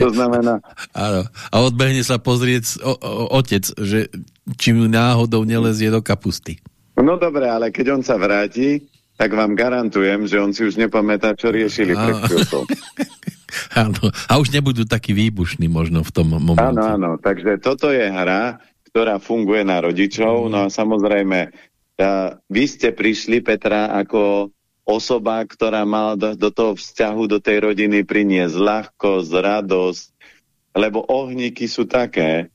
To znamená... Áno. A odbehne sa pozrieť o, o, otec, že či mu náhodou nelezie do kapusty. No dobre, ale keď on sa vráti, tak vám garantujem, že on si už nepamätá, čo riešili pred chvíľkou. Áno, a už nebudú takí výbušní možno v tom momente. Áno, áno, takže toto je hra, ktorá funguje na rodičov, mm. no a samozrejme, a vy ste prišli, Petra, ako osoba, ktorá mala do, do toho vzťahu, do tej rodiny priniesť ľahkosť, radosť, lebo ohníky sú také.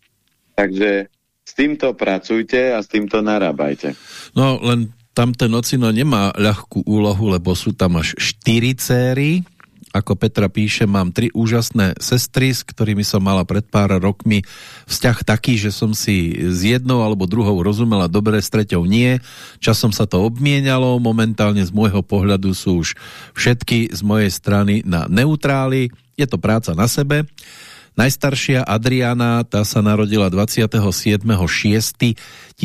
Takže s týmto pracujte a s týmto narábajte. No, len tam ten ocino nemá ľahkú úlohu, lebo sú tam až štyri céry, ako Petra píše, mám tri úžasné sestry, s ktorými som mala pred pár rokmi vzťah taký, že som si s jednou alebo druhou rozumela dobre, s treťou nie. Časom sa to obmienalo, momentálne z môjho pohľadu sú už všetky z mojej strany na neutráli. Je to práca na sebe. Najstaršia Adriana, tá sa narodila 27.6.1969,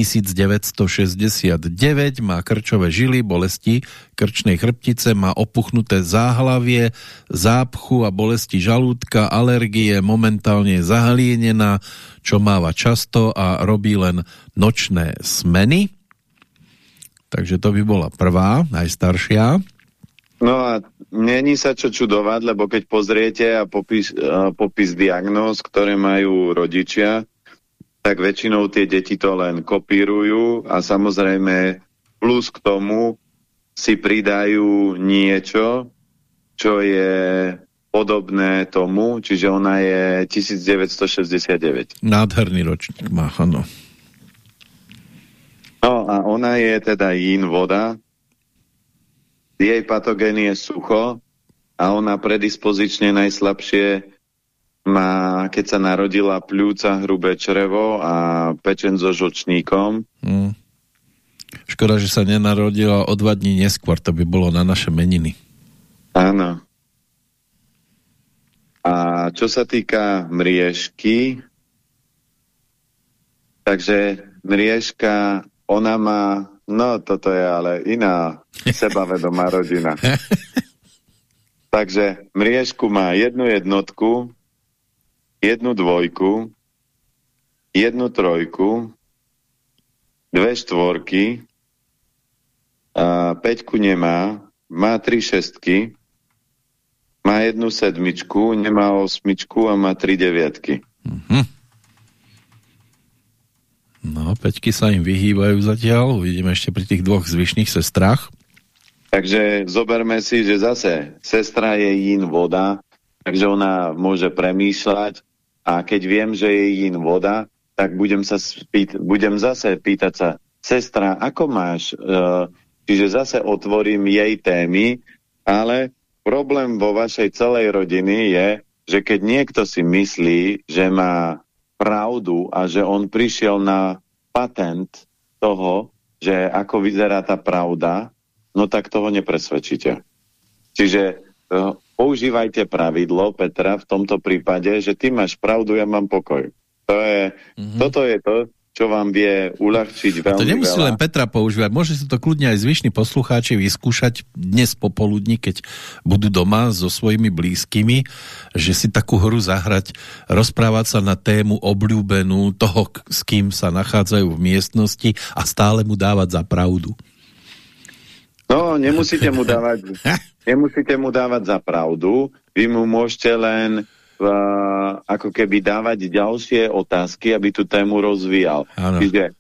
má krčové žily, bolesti krčnej chrbtice, má opuchnuté záhlavie, zápchu a bolesti žalúdka, alergie, momentálne je zahlienená, čo máva často a robí len nočné smeny. Takže to by bola prvá, najstaršia. No a není sa čo čudovať, lebo keď pozriete a popis, a popis diagnóz, ktoré majú rodičia, tak väčšinou tie deti to len kopírujú a samozrejme plus k tomu si pridajú niečo, čo je podobné tomu, čiže ona je 1969. Nádherný ročník má, áno. No a ona je teda jín voda, jej patogén je sucho a ona predispozične najslabšie má, keď sa narodila pľúca, hrubé črevo a pečen so žlčníkom. Mm. Škoda, že sa nenarodila o dva dní neskôr, to by bolo na naše meniny. Áno. A čo sa týka mriežky, takže mriežka, ona má No, toto je ale iná sebavedomá rodina. Takže mriežku má jednu jednotku, jednu dvojku, jednu trojku, dve štvorky, a peťku nemá, má tri šestky, má jednu sedmičku, nemá osmičku a má tri deviatky. Mm -hmm. No, peťky sa im vyhýbajú zatiaľ, uvidíme ešte pri tých dvoch zvyšných sestrách. Takže zoberme si, že zase sestra je jín voda, takže ona môže premýšľať a keď viem, že je jín voda, tak budem, sa spýt, budem zase pýtať sa, sestra, ako máš? Uh, čiže zase otvorím jej témy, ale problém vo vašej celej rodiny je, že keď niekto si myslí, že má pravdu a že on prišiel na patent toho, že ako vyzerá tá pravda, no tak toho nepresvedčíte. Čiže uh, používajte pravidlo, Petra, v tomto prípade, že ty máš pravdu, ja mám pokoj. To je, mm -hmm. Toto je to, čo vám vie uľahčiť veľmi To nemusí veľa. len Petra používať, môže si to kľudne aj zvyšní poslucháči vyskúšať dnes popoludní, keď budú doma so svojimi blízkymi, že si takú hru zahrať, rozprávať sa na tému obľúbenú toho, s kým sa nachádzajú v miestnosti a stále mu dávať za pravdu. No, nemusíte mu dávať, nemusíte mu dávať za pravdu, vy mu môžete len ako keby dávať ďalšie otázky, aby tú tému rozvíjal. Ano. Čiže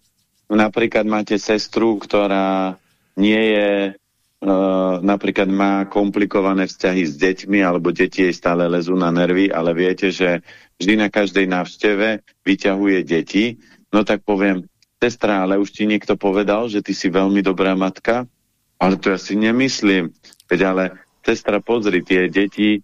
napríklad máte sestru, ktorá nie je, uh, napríklad má komplikované vzťahy s deťmi, alebo deti jej stále lezú na nervy, ale viete, že vždy na každej návšteve vyťahuje deti, no tak poviem, sestra, ale už ti niekto povedal, že ty si veľmi dobrá matka? Ale to ja si nemyslím. Veď ale, sestra, pozri, tie deti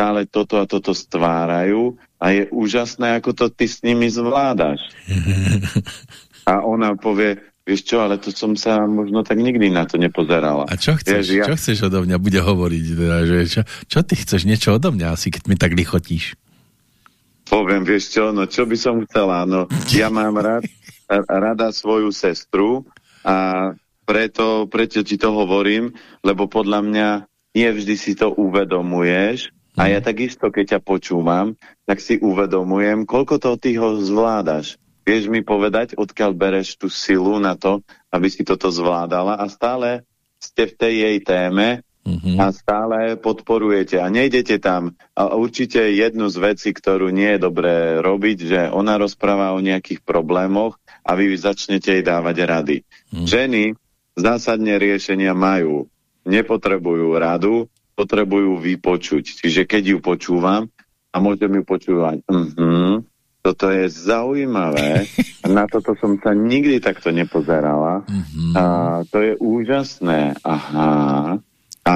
stále toto a toto stvárajú a je úžasné, ako to ty s nimi zvládaš. A ona povie, vieš čo, ale to som sa možno tak nikdy na to nepozerala. A čo chceš, vieš, ja... čo chceš odo mňa bude hovoriť? Teda, že čo, čo ty chceš niečo odo mňa asi, keď mi tak lichotíš? Poviem, vieš čo, no čo by som chcela, no ja mám rád, rada svoju sestru a preto, preto ti to hovorím, lebo podľa mňa nie vždy si to uvedomuješ a ja takisto, keď ťa počúvam, tak si uvedomujem, koľko toho ty ho zvládaš. Vieš mi povedať, odkiaľ bereš tú silu na to, aby si toto zvládala a stále ste v tej jej téme mm -hmm. a stále podporujete a nejdete tam. A určite jednu z vecí, ktorú nie je dobré robiť, že ona rozpráva o nejakých problémoch a vy začnete jej dávať rady. Mm. Ženy zásadne riešenia majú. Nepotrebujú radu, potrebujú vypočuť. Čiže keď ju počúvam a môžem ju počúvať, mhm, -huh, toto je zaujímavé, na toto som sa nikdy takto nepozerala mhm. -huh. a to je úžasné. Aha. A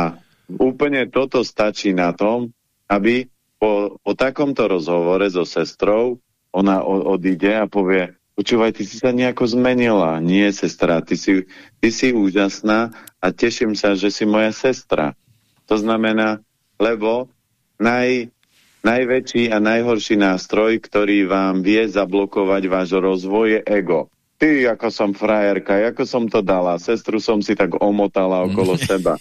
úplne toto stačí na tom, aby po, po takomto rozhovore so sestrou ona odíde a povie, počúvaj, ty si sa nejako zmenila. Nie, sestra, ty si, ty si úžasná a teším sa, že si moja sestra. To znamená, lebo naj, najväčší a najhorší nástroj, ktorý vám vie zablokovať váš rozvoj, je ego. Ty, ako som frajerka, ako som to dala, sestru som si tak omotala okolo seba.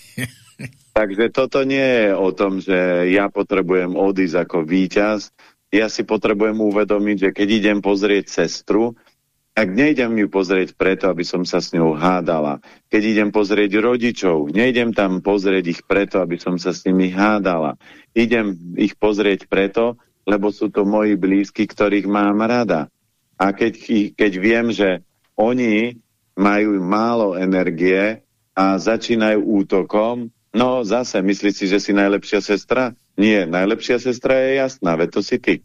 Takže toto nie je o tom, že ja potrebujem odísť ako víťaz, ja si potrebujem uvedomiť, že keď idem pozrieť sestru, tak nejdem ju pozrieť preto, aby som sa s ňou hádala. Keď idem pozrieť rodičov, nejdem tam pozrieť ich preto, aby som sa s nimi hádala. Idem ich pozrieť preto, lebo sú to moji blízky, ktorých mám rada. A keď, keď viem, že oni majú málo energie a začínajú útokom, no zase, myslíš si, že si najlepšia sestra? Nie, najlepšia sestra je jasná, veď to si ty.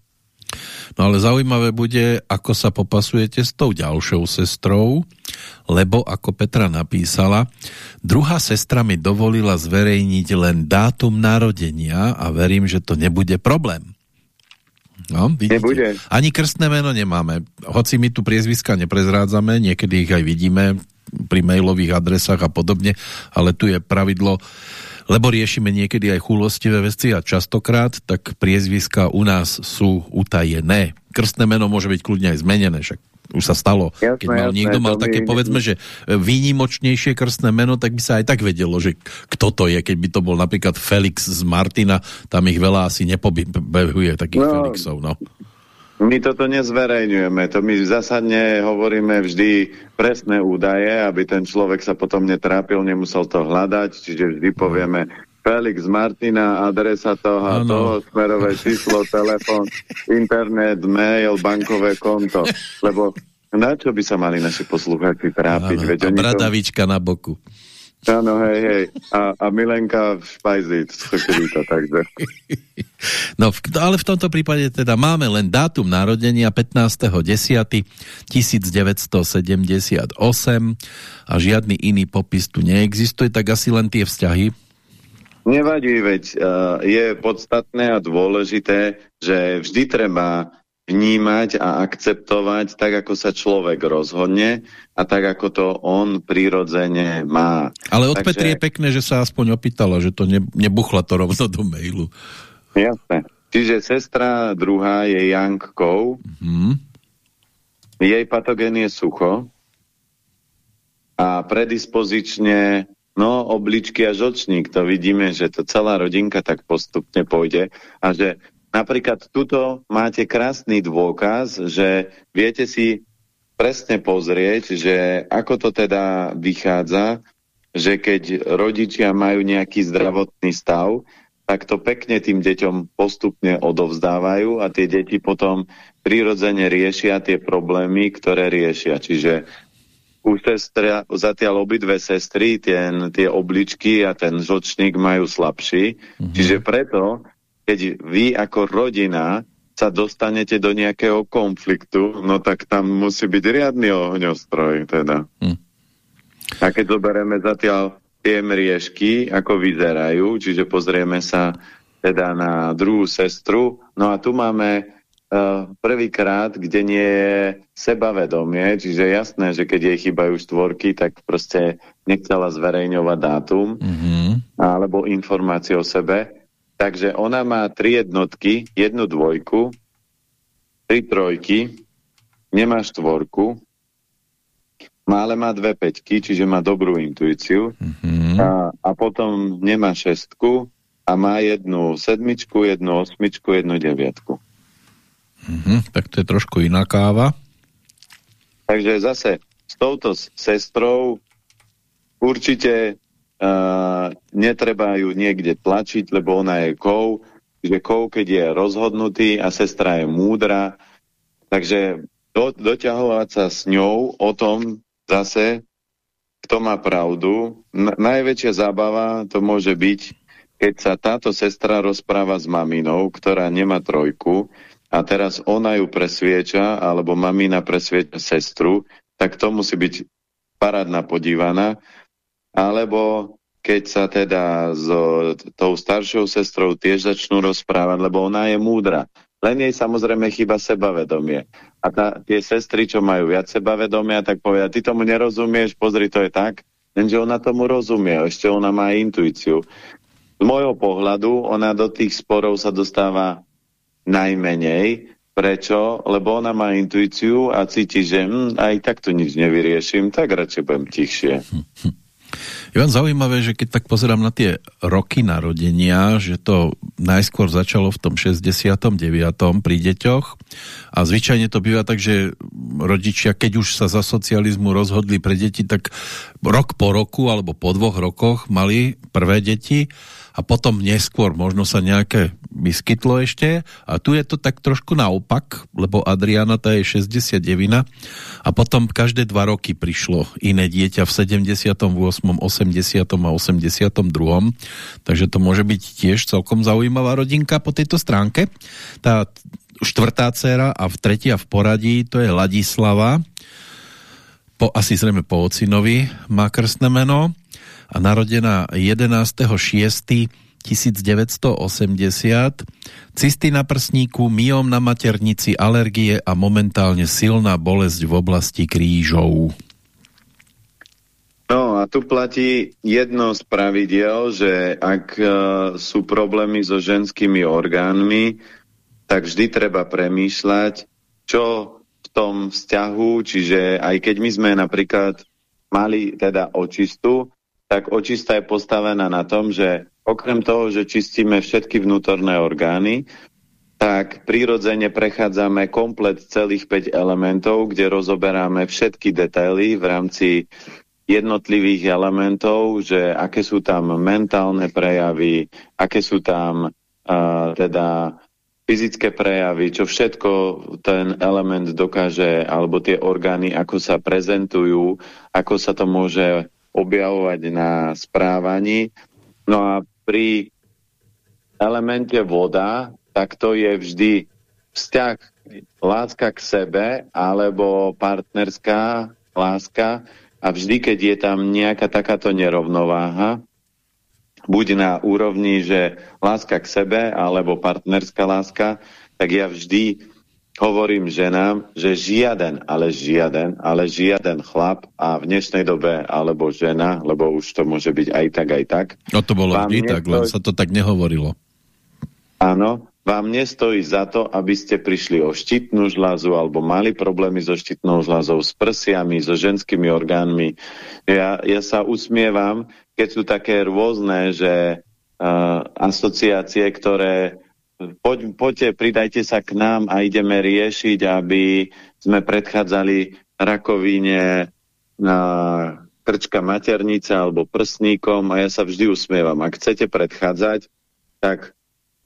No ale zaujímavé bude, ako sa popasujete s tou ďalšou sestrou, lebo ako Petra napísala, druhá sestra mi dovolila zverejniť len dátum narodenia a verím, že to nebude problém. No, vidíte? Nebude. Ani krstné meno nemáme. Hoci my tu priezviska neprezrádzame, niekedy ich aj vidíme pri mailových adresách a podobne, ale tu je pravidlo lebo riešime niekedy aj chúlostivé veci a častokrát, tak priezviska u nás sú utajené. Krstné meno môže byť kľudne aj zmenené, však už sa stalo. Jasné, Keď mal, jasné, niekto mal také, my... povedzme, že výnimočnejšie krstné meno, tak by sa aj tak vedelo, že kto to je. Keď by to bol napríklad Felix z Martina, tam ich veľa asi nepobehuje takých no, Felixov. No. My toto nezverejňujeme, to my zásadne hovoríme vždy presné údaje, aby ten človek sa potom netrápil, nemusel to hľadať, čiže vždy povieme Felix Martina, adresa toho a toho, smerové číslo, telefon, internet, mail, bankové konto. Lebo na čo by sa mali naši poslucháči trápiť? Veď a bradavička to... na boku. Áno, hej, hej. A, a Milenka v špajzi, to takže. No, v, ale v tomto prípade teda máme len dátum narodenia 15.10.1978 a žiadny iný popis tu neexistuje, tak asi len tie vzťahy. Nevadí, veď uh, je podstatné a dôležité, že vždy treba vnímať a akceptovať tak, ako sa človek rozhodne a tak, ako to on prirodzene má. Ale od Takže... Petri je pekné, že sa aspoň opýtala, že to ne, nebuchla to rovno do mailu. Jasné. Čiže sestra druhá je Jankkou. Mm-hmm. Jej patogén je sucho a predispozične no obličky a žočník. To vidíme, že to celá rodinka tak postupne pôjde a že Napríklad tuto máte krásny dôkaz, že viete si presne pozrieť, že ako to teda vychádza, že keď rodičia majú nejaký zdravotný stav, tak to pekne tým deťom postupne odovzdávajú a tie deti potom prirodzene riešia tie problémy, ktoré riešia. Čiže u sestra, zatiaľ obidve sestry, ten, tie obličky a ten žočník majú slabší. Mm -hmm. Čiže preto keď vy ako rodina sa dostanete do nejakého konfliktu, no tak tam musí byť riadny ohňostroj teda. Hm. A keď zoberieme zatiaľ tie mriežky, ako vyzerajú, čiže pozrieme sa teda na druhú sestru, no a tu máme uh, prvýkrát, kde nie je sebavedomie, čiže jasné, že keď jej chýbajú štvorky, tak proste nechcela zverejňovať dátum mm -hmm. alebo informácie o sebe. Takže ona má tri jednotky, jednu dvojku, tri trojky, nemá štvorku, má, ale má dve peťky, čiže má dobrú intuíciu mm -hmm. a, a potom nemá šestku a má jednu sedmičku, jednu osmičku, jednu deviatku. Mm -hmm, tak to je trošku iná káva. Takže zase s touto sestrou určite Uh, netreba ju niekde tlačiť, lebo ona je kov, že kov, keď je rozhodnutý a sestra je múdra, takže do, doťahovať sa s ňou o tom zase, kto má pravdu. N najväčšia zábava to môže byť, keď sa táto sestra rozpráva s maminou, ktorá nemá trojku a teraz ona ju presvieča, alebo mamina presvieča sestru, tak to musí byť parádna podívaná alebo keď sa teda s tou staršou sestrou tiež začnú rozprávať, lebo ona je múdra. Len jej samozrejme chyba sebavedomie. A tá, tie sestry, čo majú viac sebavedomia, tak povedia, ty tomu nerozumieš, pozri, to je tak. Lenže ona tomu rozumie, ešte ona má intuíciu. Z môjho pohľadu, ona do tých sporov sa dostáva najmenej. Prečo? Lebo ona má intuíciu a cíti, že hm, aj takto nič nevyrieším, tak radšej budem tichšie. Je vám zaujímavé, že keď tak pozerám na tie roky narodenia, že to najskôr začalo v tom 69. pri deťoch a zvyčajne to býva tak, že rodičia, keď už sa za socializmu rozhodli pre deti, tak rok po roku alebo po dvoch rokoch mali prvé deti a potom neskôr možno sa nejaké vyskytlo ešte a tu je to tak trošku naopak, lebo Adriana tá je 69 a potom každé dva roky prišlo iné dieťa v 78., 80. a 82. Takže to môže byť tiež celkom zaujímavá rodinka po tejto stránke. Tá štvrtá dcera a v tretia v poradí to je Ladislava, po, asi zrejme po ocinovi má krstné meno a narodená 11.6. 1980, cysty na prsníku, myom na maternici, alergie a momentálne silná bolesť v oblasti krížov. No a tu platí jedno z pravidel, že ak uh, sú problémy so ženskými orgánmi, tak vždy treba premýšľať, čo v tom vzťahu, čiže aj keď my sme napríklad mali teda očistu, tak očista je postavená na tom, že okrem toho, že čistíme všetky vnútorné orgány, tak prirodzene prechádzame komplet celých 5 elementov, kde rozoberáme všetky detaily v rámci jednotlivých elementov, že aké sú tam mentálne prejavy, aké sú tam uh, teda fyzické prejavy, čo všetko ten element dokáže, alebo tie orgány, ako sa prezentujú, ako sa to môže objavovať na správaní. No a pri elemente voda, tak to je vždy vzťah láska k sebe alebo partnerská láska a vždy, keď je tam nejaká takáto nerovnováha, buď na úrovni, že láska k sebe alebo partnerská láska, tak ja vždy hovorím ženám, že žiaden, ale žiaden, ale žiaden chlap a v dnešnej dobe alebo žena, lebo už to môže byť aj tak, aj tak. No to bolo vždy tak, len sa to tak nehovorilo. Áno, vám nestojí za to, aby ste prišli o štítnu žľazu alebo mali problémy so štítnou žľazou, s prsiami, so ženskými orgánmi. Ja, ja sa usmievam, keď sú také rôzne, že uh, asociácie, ktoré poď, poďte, pridajte sa k nám a ideme riešiť, aby sme predchádzali rakovine na krčka maternice alebo prsníkom a ja sa vždy usmievam. Ak chcete predchádzať, tak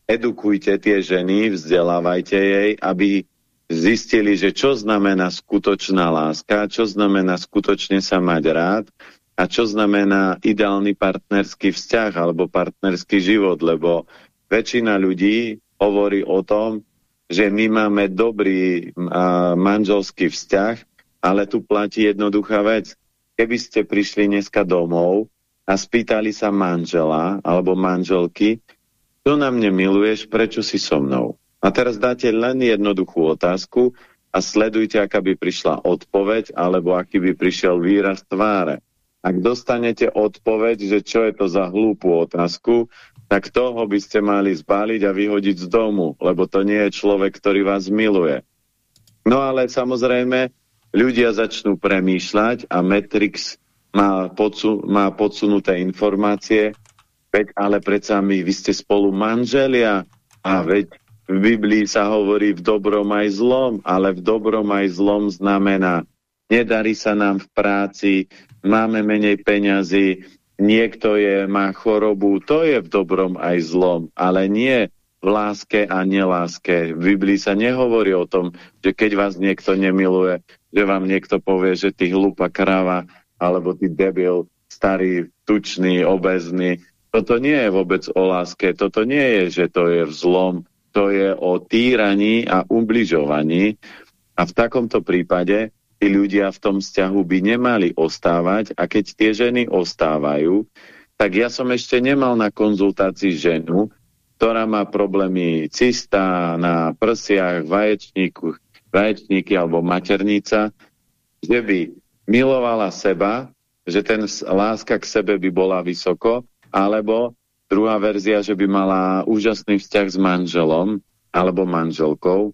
edukujte tie ženy, vzdelávajte jej, aby zistili, že čo znamená skutočná láska, čo znamená skutočne sa mať rád a čo znamená ideálny partnerský vzťah alebo partnerský život, lebo väčšina ľudí hovorí o tom, že my máme dobrý a, manželský vzťah, ale tu platí jednoduchá vec. Keby ste prišli dneska domov a spýtali sa manžela alebo manželky, čo na mne miluješ, prečo si so mnou? A teraz dáte len jednoduchú otázku a sledujte, aká by prišla odpoveď alebo aký by prišiel výraz tváre. Ak dostanete odpoveď, že čo je to za hlúpu otázku, tak toho by ste mali zbaliť a vyhodiť z domu, lebo to nie je človek, ktorý vás miluje. No ale samozrejme, ľudia začnú premýšľať a Matrix má, podsu má podsunuté informácie, veď ale predsa my, vy ste spolu manželia a veď v Biblii sa hovorí v dobrom aj zlom, ale v dobrom aj zlom znamená, nedarí sa nám v práci, máme menej peňazí, niekto je, má chorobu, to je v dobrom aj zlom, ale nie v láske a neláske. V Biblii sa nehovorí o tom, že keď vás niekto nemiluje, že vám niekto povie, že ty hlúpa kráva, alebo ty debil, starý, tučný, obezný. Toto nie je vôbec o láske, toto nie je, že to je v zlom, to je o týraní a ubližovaní. A v takomto prípade tí ľudia v tom vzťahu by nemali ostávať a keď tie ženy ostávajú, tak ja som ešte nemal na konzultácii ženu, ktorá má problémy cista na prsiach, vaječníku, vaječníky alebo maternica, že by milovala seba, že ten láska k sebe by bola vysoko, alebo druhá verzia, že by mala úžasný vzťah s manželom alebo manželkou,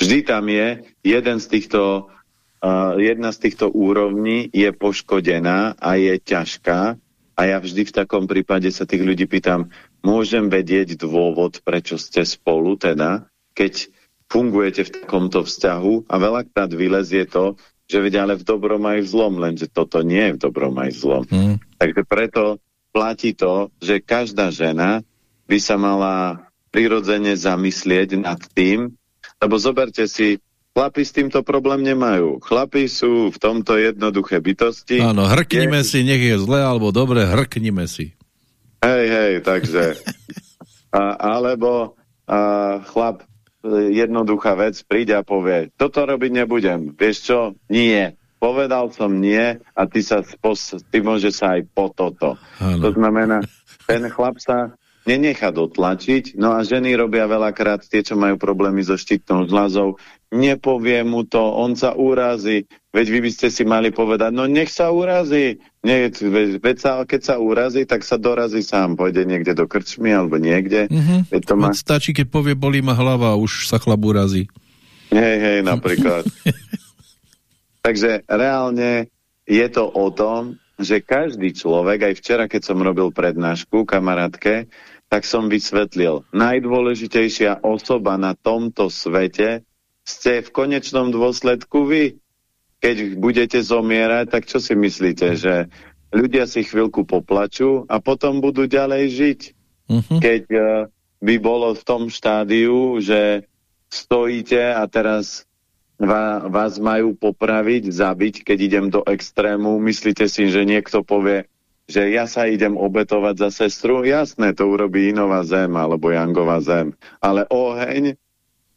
Vždy tam je jeden z týchto, uh, jedna z týchto úrovní je poškodená a je ťažká a ja vždy v takom prípade sa tých ľudí pýtam, môžem vedieť dôvod, prečo ste spolu teda, keď fungujete v takomto vzťahu a veľakrát vylezie to, že vedia ale v dobrom aj v zlom, lenže toto nie je v dobrom aj v zlom. Mm. Takže preto platí to, že každá žena by sa mala prirodzene zamyslieť nad tým, lebo zoberte si, chlapi s týmto problém nemajú. Chlapi sú v tomto jednoduché bytosti. Áno, hrknime je... si, nech je zle alebo dobre, hrknime si. Hej, hej, takže... a, alebo a, chlap, jednoduchá vec, príde a povie, toto robiť nebudem. Vieš čo? Nie. Povedal som nie a ty, sa spos ty môže sa aj po toto. Ano. To znamená, ten chlap sa nenechá dotlačiť, no a ženy robia veľakrát tie, čo majú problémy so štítnou žľazou, nepovie mu to, on sa urazí, veď vy by ste si mali povedať, no nech sa urazí, Nie, veď sa, keď sa urazí, tak sa dorazí sám, pôjde niekde do krčmy alebo niekde. Mm -hmm. veď to má... Stačí, keď povie, bolí ma hlava, už sa chlap urazí. Hej, hej, napríklad. Takže reálne je to o tom, že každý človek, aj včera, keď som robil prednášku kamarátke, tak som vysvetlil, najdôležitejšia osoba na tomto svete ste v konečnom dôsledku vy. keď budete zomierať, tak čo si myslíte, že ľudia si chvíľku poplačú a potom budú ďalej žiť. Uh mhm. -huh. Keď uh, by bolo v tom štádiu, že stojíte a teraz vás majú popraviť, zabiť, keď idem do extrému. Myslíte si, že niekto povie, že ja sa idem obetovať za sestru? Jasné, to urobí Inová zem alebo Jangová zem. Ale oheň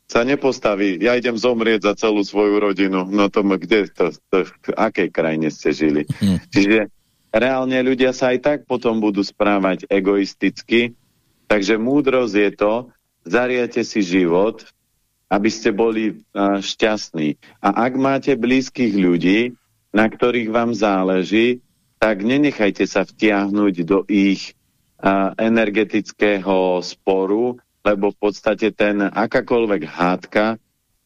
sa nepostaví. Ja idem zomrieť za celú svoju rodinu. No to kde to, to v akej krajine ste žili? Hmm. Čiže reálne ľudia sa aj tak potom budú správať egoisticky. Takže múdrosť je to, zariate si život aby ste boli uh, šťastní. A ak máte blízkych ľudí, na ktorých vám záleží, tak nenechajte sa vtiahnuť do ich uh, energetického sporu, lebo v podstate ten akákoľvek hádka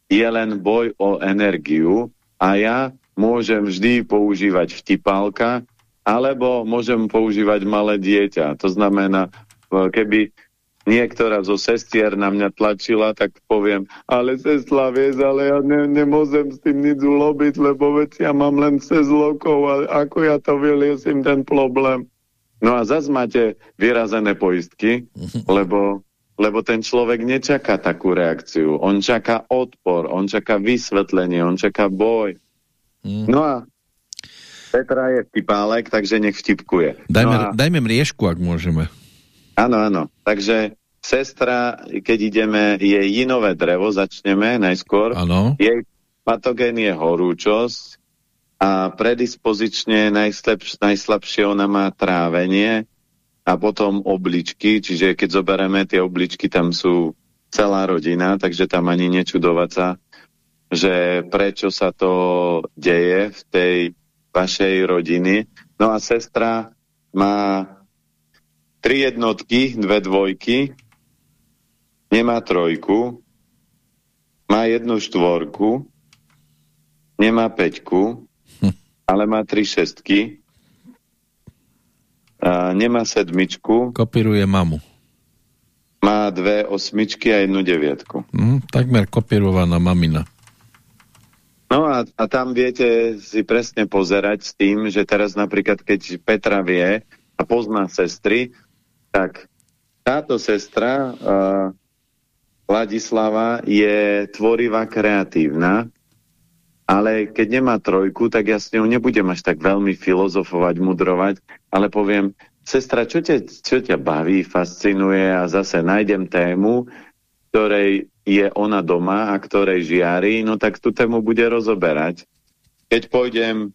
je len boj o energiu a ja môžem vždy používať vtipálka, alebo môžem používať malé dieťa. To znamená, keby niektorá zo sestier na mňa tlačila, tak poviem, ale sestla, vieš, ale ja ne, nemôžem s tým nič ulobiť, lebo veď ja mám len cez lokov a ako ja to vyliesím ten problém. No a zase máte vyrazené poistky, lebo, lebo ten človek nečaká takú reakciu. On čaká odpor, on čaká vysvetlenie, on čaká boj. Mm. No a Petra je vtipálek, takže nech vtipkuje. Dajme, no a... dajme mriežku, ak môžeme. Áno, áno. Takže sestra, keď ideme, je jinové drevo, začneme najskôr. Ano. Jej patogén je horúčosť a predispozične najslabš, najslabšie ona má trávenie a potom obličky, čiže keď zoberieme tie obličky, tam sú celá rodina, takže tam ani nečudovať sa, že prečo sa to deje v tej vašej rodiny. No a sestra má tri jednotky, dve dvojky, nemá trojku, má jednu štvorku, nemá peťku, hm. ale má tri šestky, a nemá sedmičku. Kopíruje mamu. Má dve osmičky a jednu deviatku. Hm, takmer kopírovaná mamina. No a, a tam viete si presne pozerať s tým, že teraz napríklad, keď Petra vie a pozná sestry, tak táto sestra uh, Ladislava je tvorivá, kreatívna, ale keď nemá trojku, tak ja s ňou nebudem až tak veľmi filozofovať, mudrovať, ale poviem, sestra, čo ťa, čo ťa baví, fascinuje a zase nájdem tému, ktorej je ona doma a ktorej žiari, no tak tú tému bude rozoberať. Keď pôjdem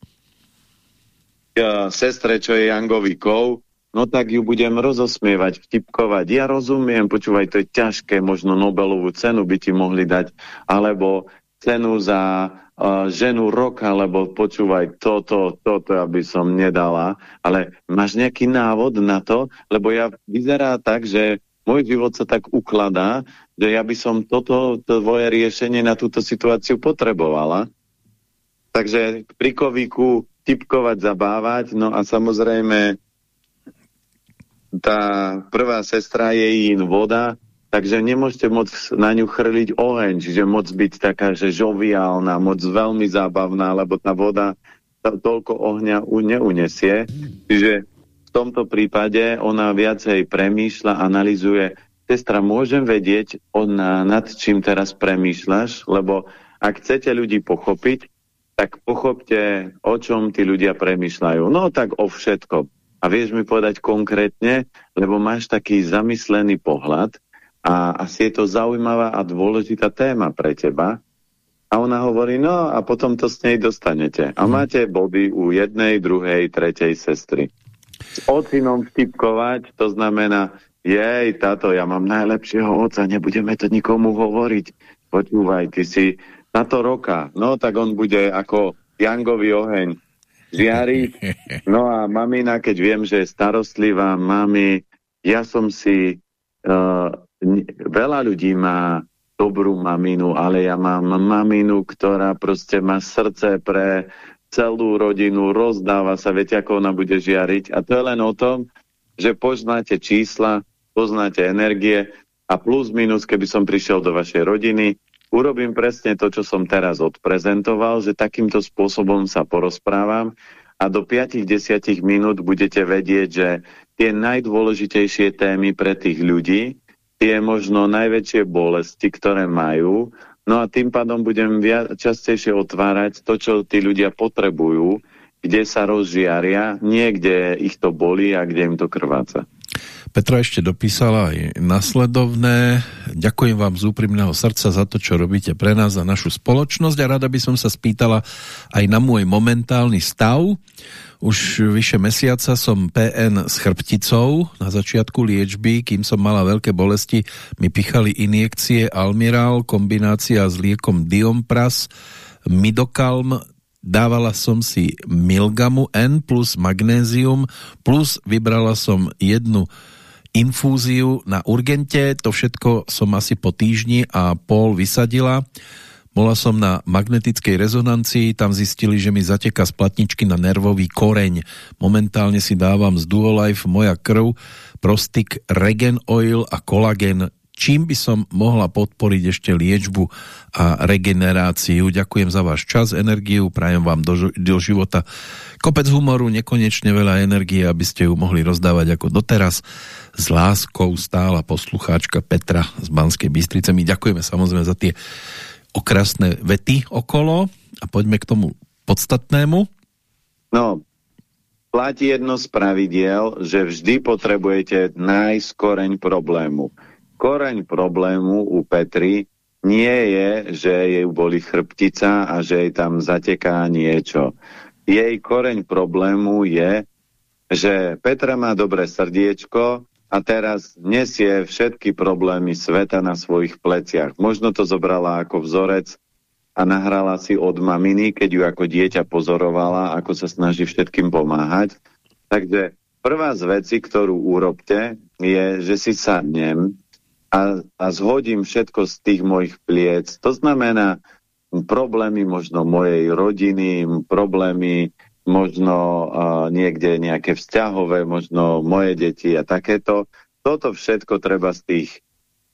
ja, sestre, čo je Jangovikov, no tak ju budem rozosmievať, vtipkovať. Ja rozumiem, počúvaj, to je ťažké, možno Nobelovú cenu by ti mohli dať, alebo cenu za uh, ženu roka, alebo počúvaj, toto, toto, aby som nedala. Ale máš nejaký návod na to? Lebo ja vyzerá tak, že môj život sa tak ukladá, že ja by som toto tvoje riešenie na túto situáciu potrebovala. Takže pri kovíku tipkovať, zabávať, no a samozrejme tá prvá sestra je in voda, takže nemôžete moc na ňu chrliť oheň, čiže môcť byť taká, že žoviálna, moc veľmi zábavná, lebo tá voda to, toľko ohňa neunesie. Čiže v tomto prípade ona viacej premýšľa, analizuje. Sestra, môžem vedieť, ona, nad čím teraz premýšľaš, lebo ak chcete ľudí pochopiť, tak pochopte, o čom tí ľudia premýšľajú. No tak o všetkom a vieš mi povedať konkrétne, lebo máš taký zamyslený pohľad a asi je to zaujímavá a dôležitá téma pre teba. A ona hovorí, no a potom to s nej dostanete. A mhm. máte body u jednej, druhej, tretej sestry. S ocinom vtipkovať, to znamená, jej, táto, ja mám najlepšieho oca, nebudeme to nikomu hovoriť. Počúvaj, ty si na to roka. No, tak on bude ako Jangový oheň žiariť. No a mamina, keď viem, že je starostlivá, mami, ja som si, uh, veľa ľudí má dobrú maminu, ale ja mám maminu, ktorá proste má srdce pre celú rodinu, rozdáva sa, viete, ako ona bude žiariť. A to je len o tom, že poznáte čísla, poznáte energie a plus minus, keby som prišiel do vašej rodiny, urobím presne to, čo som teraz odprezentoval, že takýmto spôsobom sa porozprávam a do 5-10 minút budete vedieť, že tie najdôležitejšie témy pre tých ľudí, tie možno najväčšie bolesti, ktoré majú, no a tým pádom budem viac, častejšie otvárať to, čo tí ľudia potrebujú, kde sa rozžiaria, nie kde ich to boli a kde im to krváca. Petra ešte dopísala aj nasledovné. Ďakujem vám z úprimného srdca za to, čo robíte pre nás a našu spoločnosť a rada by som sa spýtala aj na môj momentálny stav. Už vyše mesiaca som PN s chrbticou. Na začiatku liečby, kým som mala veľké bolesti, mi pichali injekcie Almiral, kombinácia s liekom Diompras, Midokalm, dávala som si Milgamu N plus magnézium, plus vybrala som jednu infúziu na urgente, to všetko som asi po týždni a pol vysadila. Bola som na magnetickej rezonancii, tam zistili, že mi zateka z platničky na nervový koreň. Momentálne si dávam z Duolife moja krv, prostik, regen oil a kolagen čím by som mohla podporiť ešte liečbu a regeneráciu. Ďakujem za váš čas, energiu, prajem vám do, do života kopec humoru, nekonečne veľa energie, aby ste ju mohli rozdávať ako doteraz. S láskou stála poslucháčka Petra z Banskej Bystrice. My ďakujeme samozrejme za tie okrasné vety okolo a poďme k tomu podstatnému. No, platí jedno z pravidiel, že vždy potrebujete nájsť koreň problému koreň problému u Petry nie je, že jej boli chrbtica a že jej tam zateká niečo. Jej koreň problému je, že Petra má dobré srdiečko a teraz nesie všetky problémy sveta na svojich pleciach. Možno to zobrala ako vzorec a nahrala si od maminy, keď ju ako dieťa pozorovala, ako sa snaží všetkým pomáhať. Takže prvá z vecí, ktorú urobte, je, že si sadnem a, a zhodím všetko z tých mojich pliec. To znamená problémy možno mojej rodiny, problémy možno uh, niekde nejaké vzťahové, možno moje deti a takéto. Toto všetko treba z tých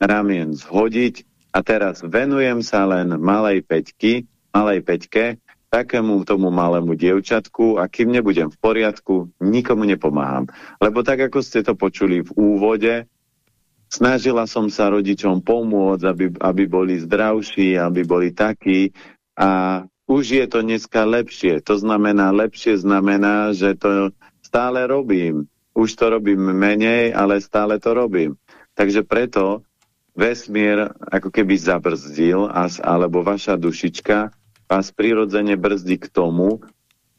ramien zhodiť a teraz venujem sa len malej peťky, malej peťke, takému tomu malému dievčatku a kým nebudem v poriadku, nikomu nepomáham. Lebo tak, ako ste to počuli v úvode, Snažila som sa rodičom pomôcť, aby, aby boli zdravší, aby boli takí a už je to dneska lepšie. To znamená, lepšie znamená, že to stále robím. Už to robím menej, ale stále to robím. Takže preto vesmír ako keby zabrzdil, alebo vaša dušička vás prirodzene brzdí k tomu,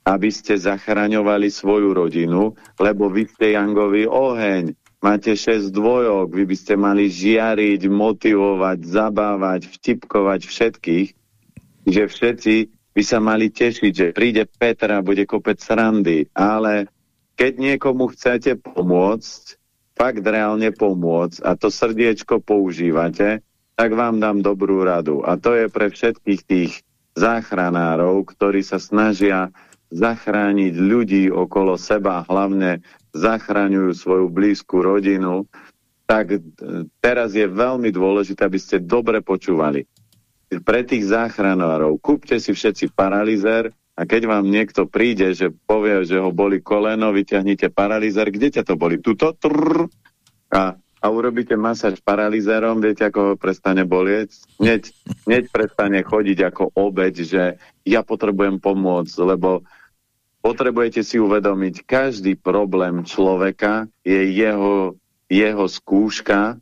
aby ste zachraňovali svoju rodinu, lebo vy ste Jangovi oheň máte 6 dvojok, vy by ste mali žiariť, motivovať, zabávať, vtipkovať všetkých, že všetci by sa mali tešiť, že príde Petra, bude kopec srandy, ale keď niekomu chcete pomôcť, fakt reálne pomôcť a to srdiečko používate, tak vám dám dobrú radu. A to je pre všetkých tých záchranárov, ktorí sa snažia zachrániť ľudí okolo seba, hlavne zachraňujú svoju blízku rodinu, tak e, teraz je veľmi dôležité, aby ste dobre počúvali. Pre tých záchranárov kúpte si všetci paralizér a keď vám niekto príde, že povie, že ho boli koleno, vyťahnite paralizér, kde ťa to boli? Tuto? Trrr, a, a urobíte masáž paralizérom, viete, ako ho prestane bolieť? Hneď, hneď prestane chodiť ako obeď, že ja potrebujem pomôcť, lebo potrebujete si uvedomiť, každý problém človeka je jeho, jeho skúška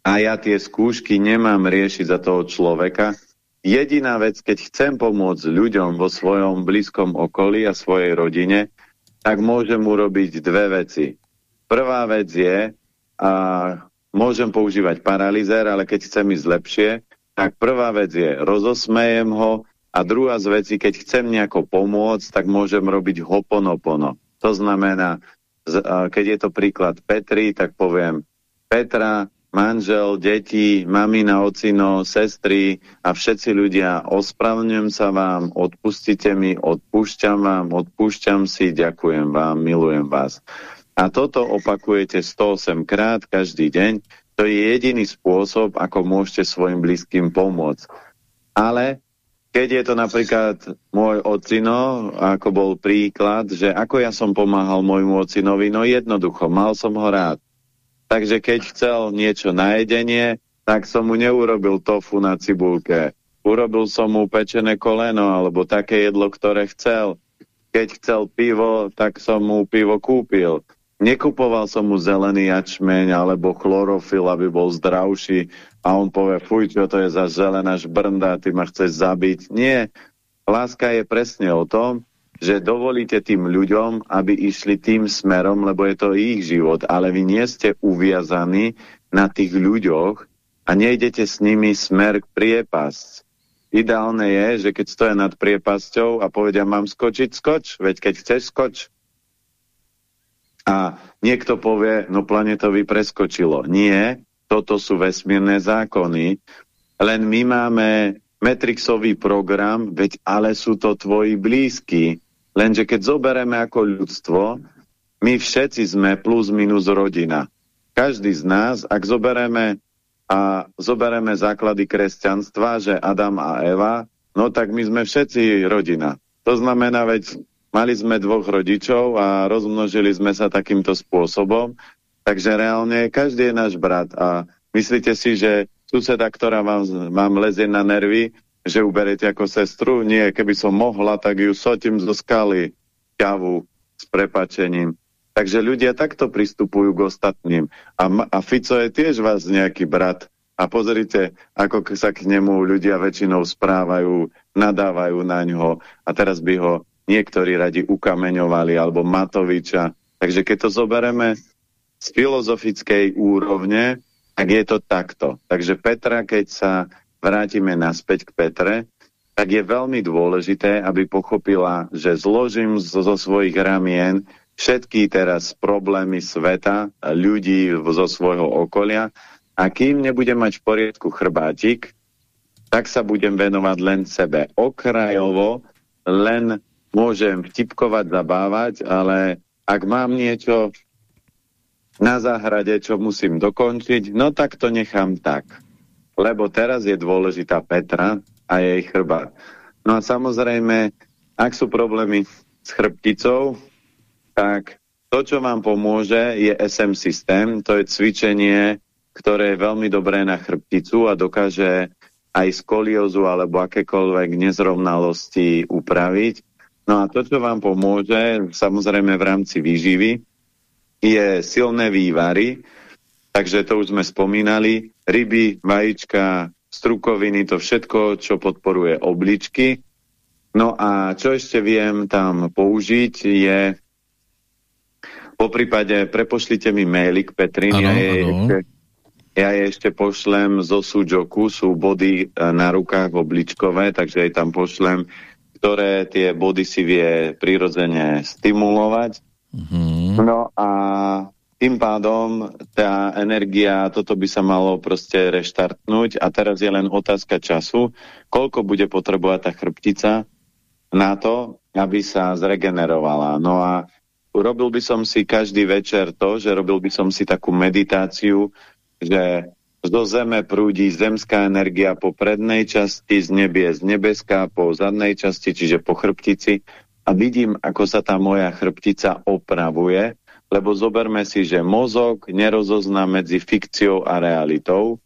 a ja tie skúšky nemám riešiť za toho človeka. Jediná vec, keď chcem pomôcť ľuďom vo svojom blízkom okolí a svojej rodine, tak môžem urobiť dve veci. Prvá vec je, a môžem používať paralizér, ale keď chcem ísť lepšie, tak prvá vec je, rozosmejem ho, a druhá z vecí, keď chcem nejako pomôcť, tak môžem robiť hoponopono. To znamená, keď je to príklad Petri, tak poviem Petra, manžel, deti, mamina, ocino, sestry a všetci ľudia, ospravňujem sa vám, odpustite mi, odpúšťam vám, odpúšťam si, ďakujem vám, milujem vás. A toto opakujete 108 krát každý deň, To je jediný spôsob, ako môžete svojim blízkym pomôcť. Ale keď je to napríklad môj ocino, ako bol príklad, že ako ja som pomáhal môjmu ocinovi, no jednoducho, mal som ho rád. Takže keď chcel niečo na jedenie, tak som mu neurobil tofu na cibulke. Urobil som mu pečené koleno alebo také jedlo, ktoré chcel. Keď chcel pivo, tak som mu pivo kúpil. Nekupoval som mu zelený jačmeň alebo chlorofil, aby bol zdravší a on povie, fuj, čo to je za zelená žbrnda, ty ma chceš zabiť. Nie, láska je presne o tom, že dovolíte tým ľuďom, aby išli tým smerom, lebo je to ich život, ale vy nie ste uviazaní na tých ľuďoch a nejdete s nimi smer k priepasť. Ideálne je, že keď stoja nad priepasťou a povedia, mám skočiť, skoč, veď keď chceš, skoč. A niekto povie, no planetovi preskočilo. Nie, toto sú vesmírne zákony, len my máme Metrixový program, veď ale sú to tvoji blízky, Lenže keď zoberieme ako ľudstvo, my všetci sme plus minus rodina. Každý z nás, ak zoberieme a zoberieme základy kresťanstva, že Adam a Eva, no tak my sme všetci rodina. To znamená, veď mali sme dvoch rodičov a rozmnožili sme sa takýmto spôsobom, takže reálne každý je náš brat a myslíte si, že suseda, ktorá vám, vám lezie na nervy, že uberete ako sestru? Nie, keby som mohla, tak ju sotím zo skaly ťavu s prepačením. Takže ľudia takto pristupujú k ostatným. A, a Fico je tiež vás nejaký brat. A pozrite, ako sa k nemu ľudia väčšinou správajú, nadávajú na ňo. A teraz by ho niektorí radi ukameňovali, alebo Matoviča. Takže keď to zobereme z filozofickej úrovne, tak je to takto. Takže Petra, keď sa vrátime naspäť k Petre, tak je veľmi dôležité, aby pochopila, že zložím zo, zo svojich ramien všetky teraz problémy sveta, ľudí zo svojho okolia a kým nebudem mať v poriadku chrbátik, tak sa budem venovať len sebe. Okrajovo len môžem vtipkovať, zabávať, ale ak mám niečo na záhrade, čo musím dokončiť, no tak to nechám tak lebo teraz je dôležitá Petra a jej chrbát. No a samozrejme, ak sú problémy s chrbticou, tak to, čo vám pomôže, je SM systém. To je cvičenie, ktoré je veľmi dobré na chrbticu a dokáže aj skoliózu alebo akékoľvek nezrovnalosti upraviť. No a to, čo vám pomôže, samozrejme v rámci výživy, je silné vývary, Takže to už sme spomínali. Ryby, vajíčka, strukoviny, to všetko, čo podporuje obličky. No a čo ešte viem tam použiť je po prípade prepošlite mi maily k Petrin, ja, je ešte, ja je ešte pošlem zo Sujoku, sú body e, na rukách obličkové, takže aj tam pošlem, ktoré tie body si vie prirodzene stimulovať. Mm -hmm. No a tým pádom tá energia, toto by sa malo proste reštartnúť a teraz je len otázka času, koľko bude potrebovať tá chrbtica na to, aby sa zregenerovala. No a urobil by som si každý večer to, že robil by som si takú meditáciu, že zo zeme prúdi zemská energia po prednej časti, z nebie z nebeská po zadnej časti, čiže po chrbtici a vidím, ako sa tá moja chrbtica opravuje lebo zoberme si, že mozog nerozozná medzi fikciou a realitou.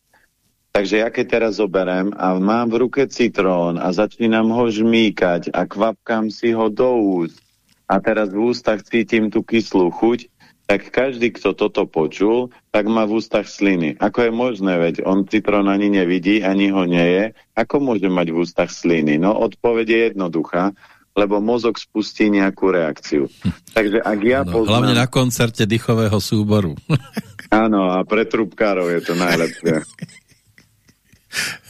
Takže ja keď teraz zoberem a mám v ruke citrón a začínam ho žmýkať a kvapkám si ho do úst a teraz v ústach cítim tú kyslú chuť, tak každý, kto toto počul, tak má v ústach sliny. Ako je možné, veď on citrón ani nevidí, ani ho nie je. Ako môže mať v ústach sliny? No, odpoveď je jednoduchá lebo mozog spustí nejakú reakciu. Takže ak ja no, poznám... Hlavne na koncerte dýchového súboru. Áno, a pre trubkárov je to najlepšie.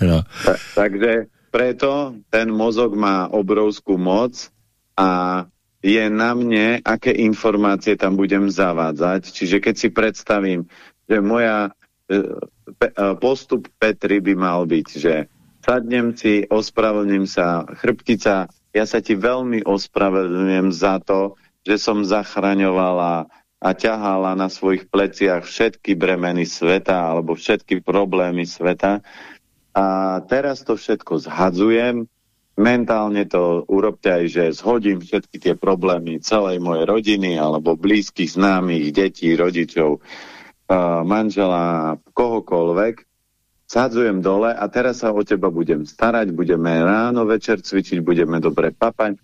No. Ta, takže preto ten mozog má obrovskú moc a je na mne, aké informácie tam budem zavádzať. Čiže keď si predstavím, že moja e, e, postup Petri by mal byť, že sadnem si, ospravedlním sa, chrbtica ja sa ti veľmi ospravedlňujem za to, že som zachraňovala a ťahala na svojich pleciach všetky bremeny sveta alebo všetky problémy sveta. A teraz to všetko zhadzujem, mentálne to urobte aj, že zhodím všetky tie problémy celej mojej rodiny alebo blízkych, známych, detí, rodičov, manžela, kohokoľvek, sadzujem dole a teraz sa o teba budem starať, budeme ráno, večer cvičiť, budeme dobre papať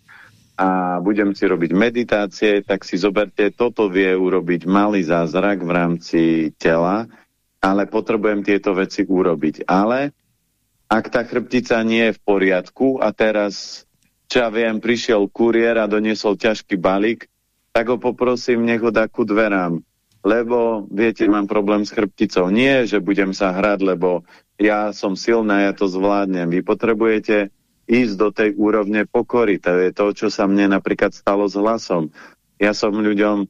a budem si robiť meditácie, tak si zoberte, toto vie urobiť malý zázrak v rámci tela, ale potrebujem tieto veci urobiť. Ale ak tá chrbtica nie je v poriadku a teraz, čo ja viem, prišiel kuriér a doniesol ťažký balík, tak ho poprosím, nech ho dá ku dverám. Lebo, viete, mám problém s chrbticou. Nie, že budem sa hrať, lebo ja som silná, ja to zvládnem. Vy potrebujete ísť do tej úrovne pokory. To je to, čo sa mne napríklad stalo s hlasom. Ja som ľuďom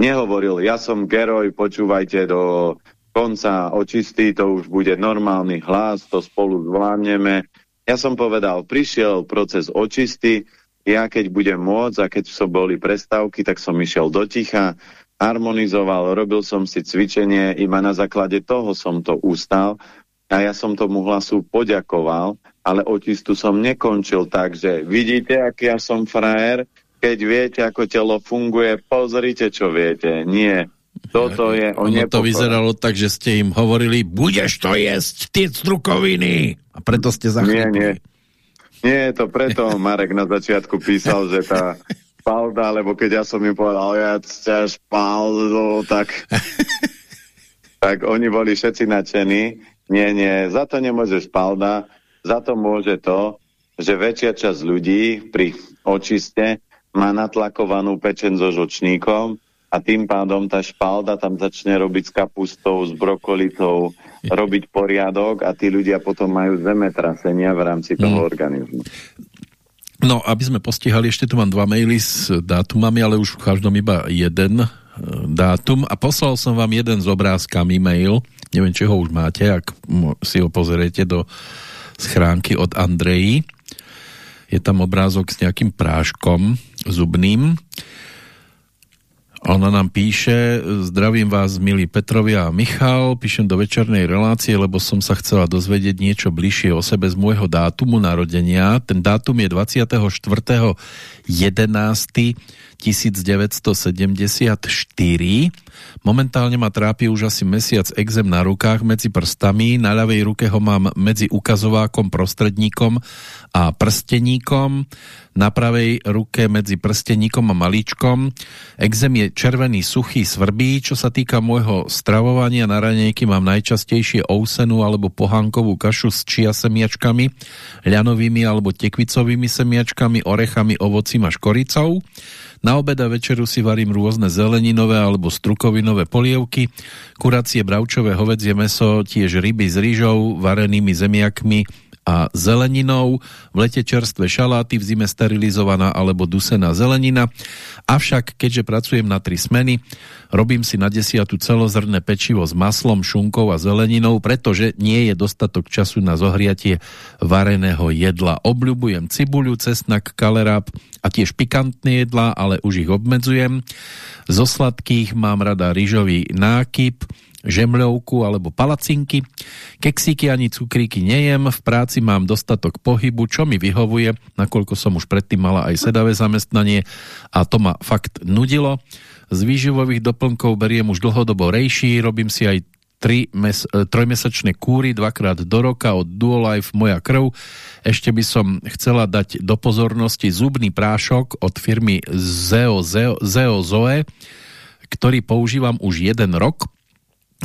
nehovoril, ja som geroj, počúvajte do konca očistý, to už bude normálny hlas, to spolu zvládneme. Ja som povedal, prišiel proces očistý, ja keď budem môcť a keď som boli prestávky, tak som išiel do ticha, harmonizoval, robil som si cvičenie, iba na základe toho som to ustal a ja som tomu hlasu poďakoval ale očistu som nekončil tak, že vidíte, aký ja som frajer, keď viete, ako telo funguje, pozrite, čo viete. Nie. Toto je o Ono to vyzeralo tak, že ste im hovorili, budeš to jesť, tie strukoviny. A preto ste zachrupili. Nie, nie. Nie to preto, Marek na začiatku písal, že tá špalda, lebo keď ja som im povedal, ja ťa špaldo, tak tak oni boli všetci nadšení. Nie, nie, za to nemôže špalda, za to môže to, že väčšia časť ľudí pri očiste má natlakovanú pečen so žočníkom a tým pádom tá špalda tam začne robiť s kapustou, s brokolitou, robiť poriadok a tí ľudia potom majú zemetrasenia v rámci toho mm. organizmu. No, aby sme postihali, ešte tu mám dva maily s dátumami, ale už v každom iba jeden e, dátum a poslal som vám jeden z obrázkami mail, neviem, či ho už máte, ak si ho pozriete do schránky od Andreji. Je tam obrázok s nejakým práškom zubným. Ona nám píše, zdravím vás, milí Petrovia a Michal, píšem do večernej relácie, lebo som sa chcela dozvedieť niečo bližšie o sebe z môjho dátumu narodenia. Ten dátum je 24. 11. 1974. Momentálne ma trápi už asi mesiac exem na rukách medzi prstami. Na ľavej ruke ho mám medzi ukazovákom, prostredníkom a prsteníkom. Na pravej ruke medzi prsteníkom a malíčkom. Exem je červený, suchý, svrbý. Čo sa týka môjho stravovania, na ranejky mám najčastejšie ousenú alebo pohánkovú kašu s čia semiačkami, ľanovými alebo tekvicovými semiačkami, orechami, ovocím a škoricou. Na obed a večeru si varím rôzne zeleninové alebo strukovinové polievky, kuracie bravčové hovedzie meso, tiež ryby s rýžou, varenými zemiakmi a zeleninou, v lete čerstvé šaláty, v zime sterilizovaná alebo dusená zelenina. Avšak, keďže pracujem na tri smeny, robím si na desiatu celozrné pečivo s maslom, šunkou a zeleninou, pretože nie je dostatok času na zohriatie vareného jedla. Obľubujem cibuľu, cesnak, kaleráb, a tiež pikantné jedlá, ale už ich obmedzujem. Zo sladkých mám rada rýžový nákyp, žemľovku alebo palacinky. Keksíky ani cukríky nejem, v práci mám dostatok pohybu, čo mi vyhovuje, nakoľko som už predtým mala aj sedavé zamestnanie a to ma fakt nudilo. Z výživových doplnkov beriem už dlhodobo rejší, robím si aj tri mes, e, trojmesačné kúry dvakrát do roka od Duolife Moja krv. Ešte by som chcela dať do pozornosti zubný prášok od firmy Zeo, Zeo, Zeo Zoe, ktorý používam už jeden rok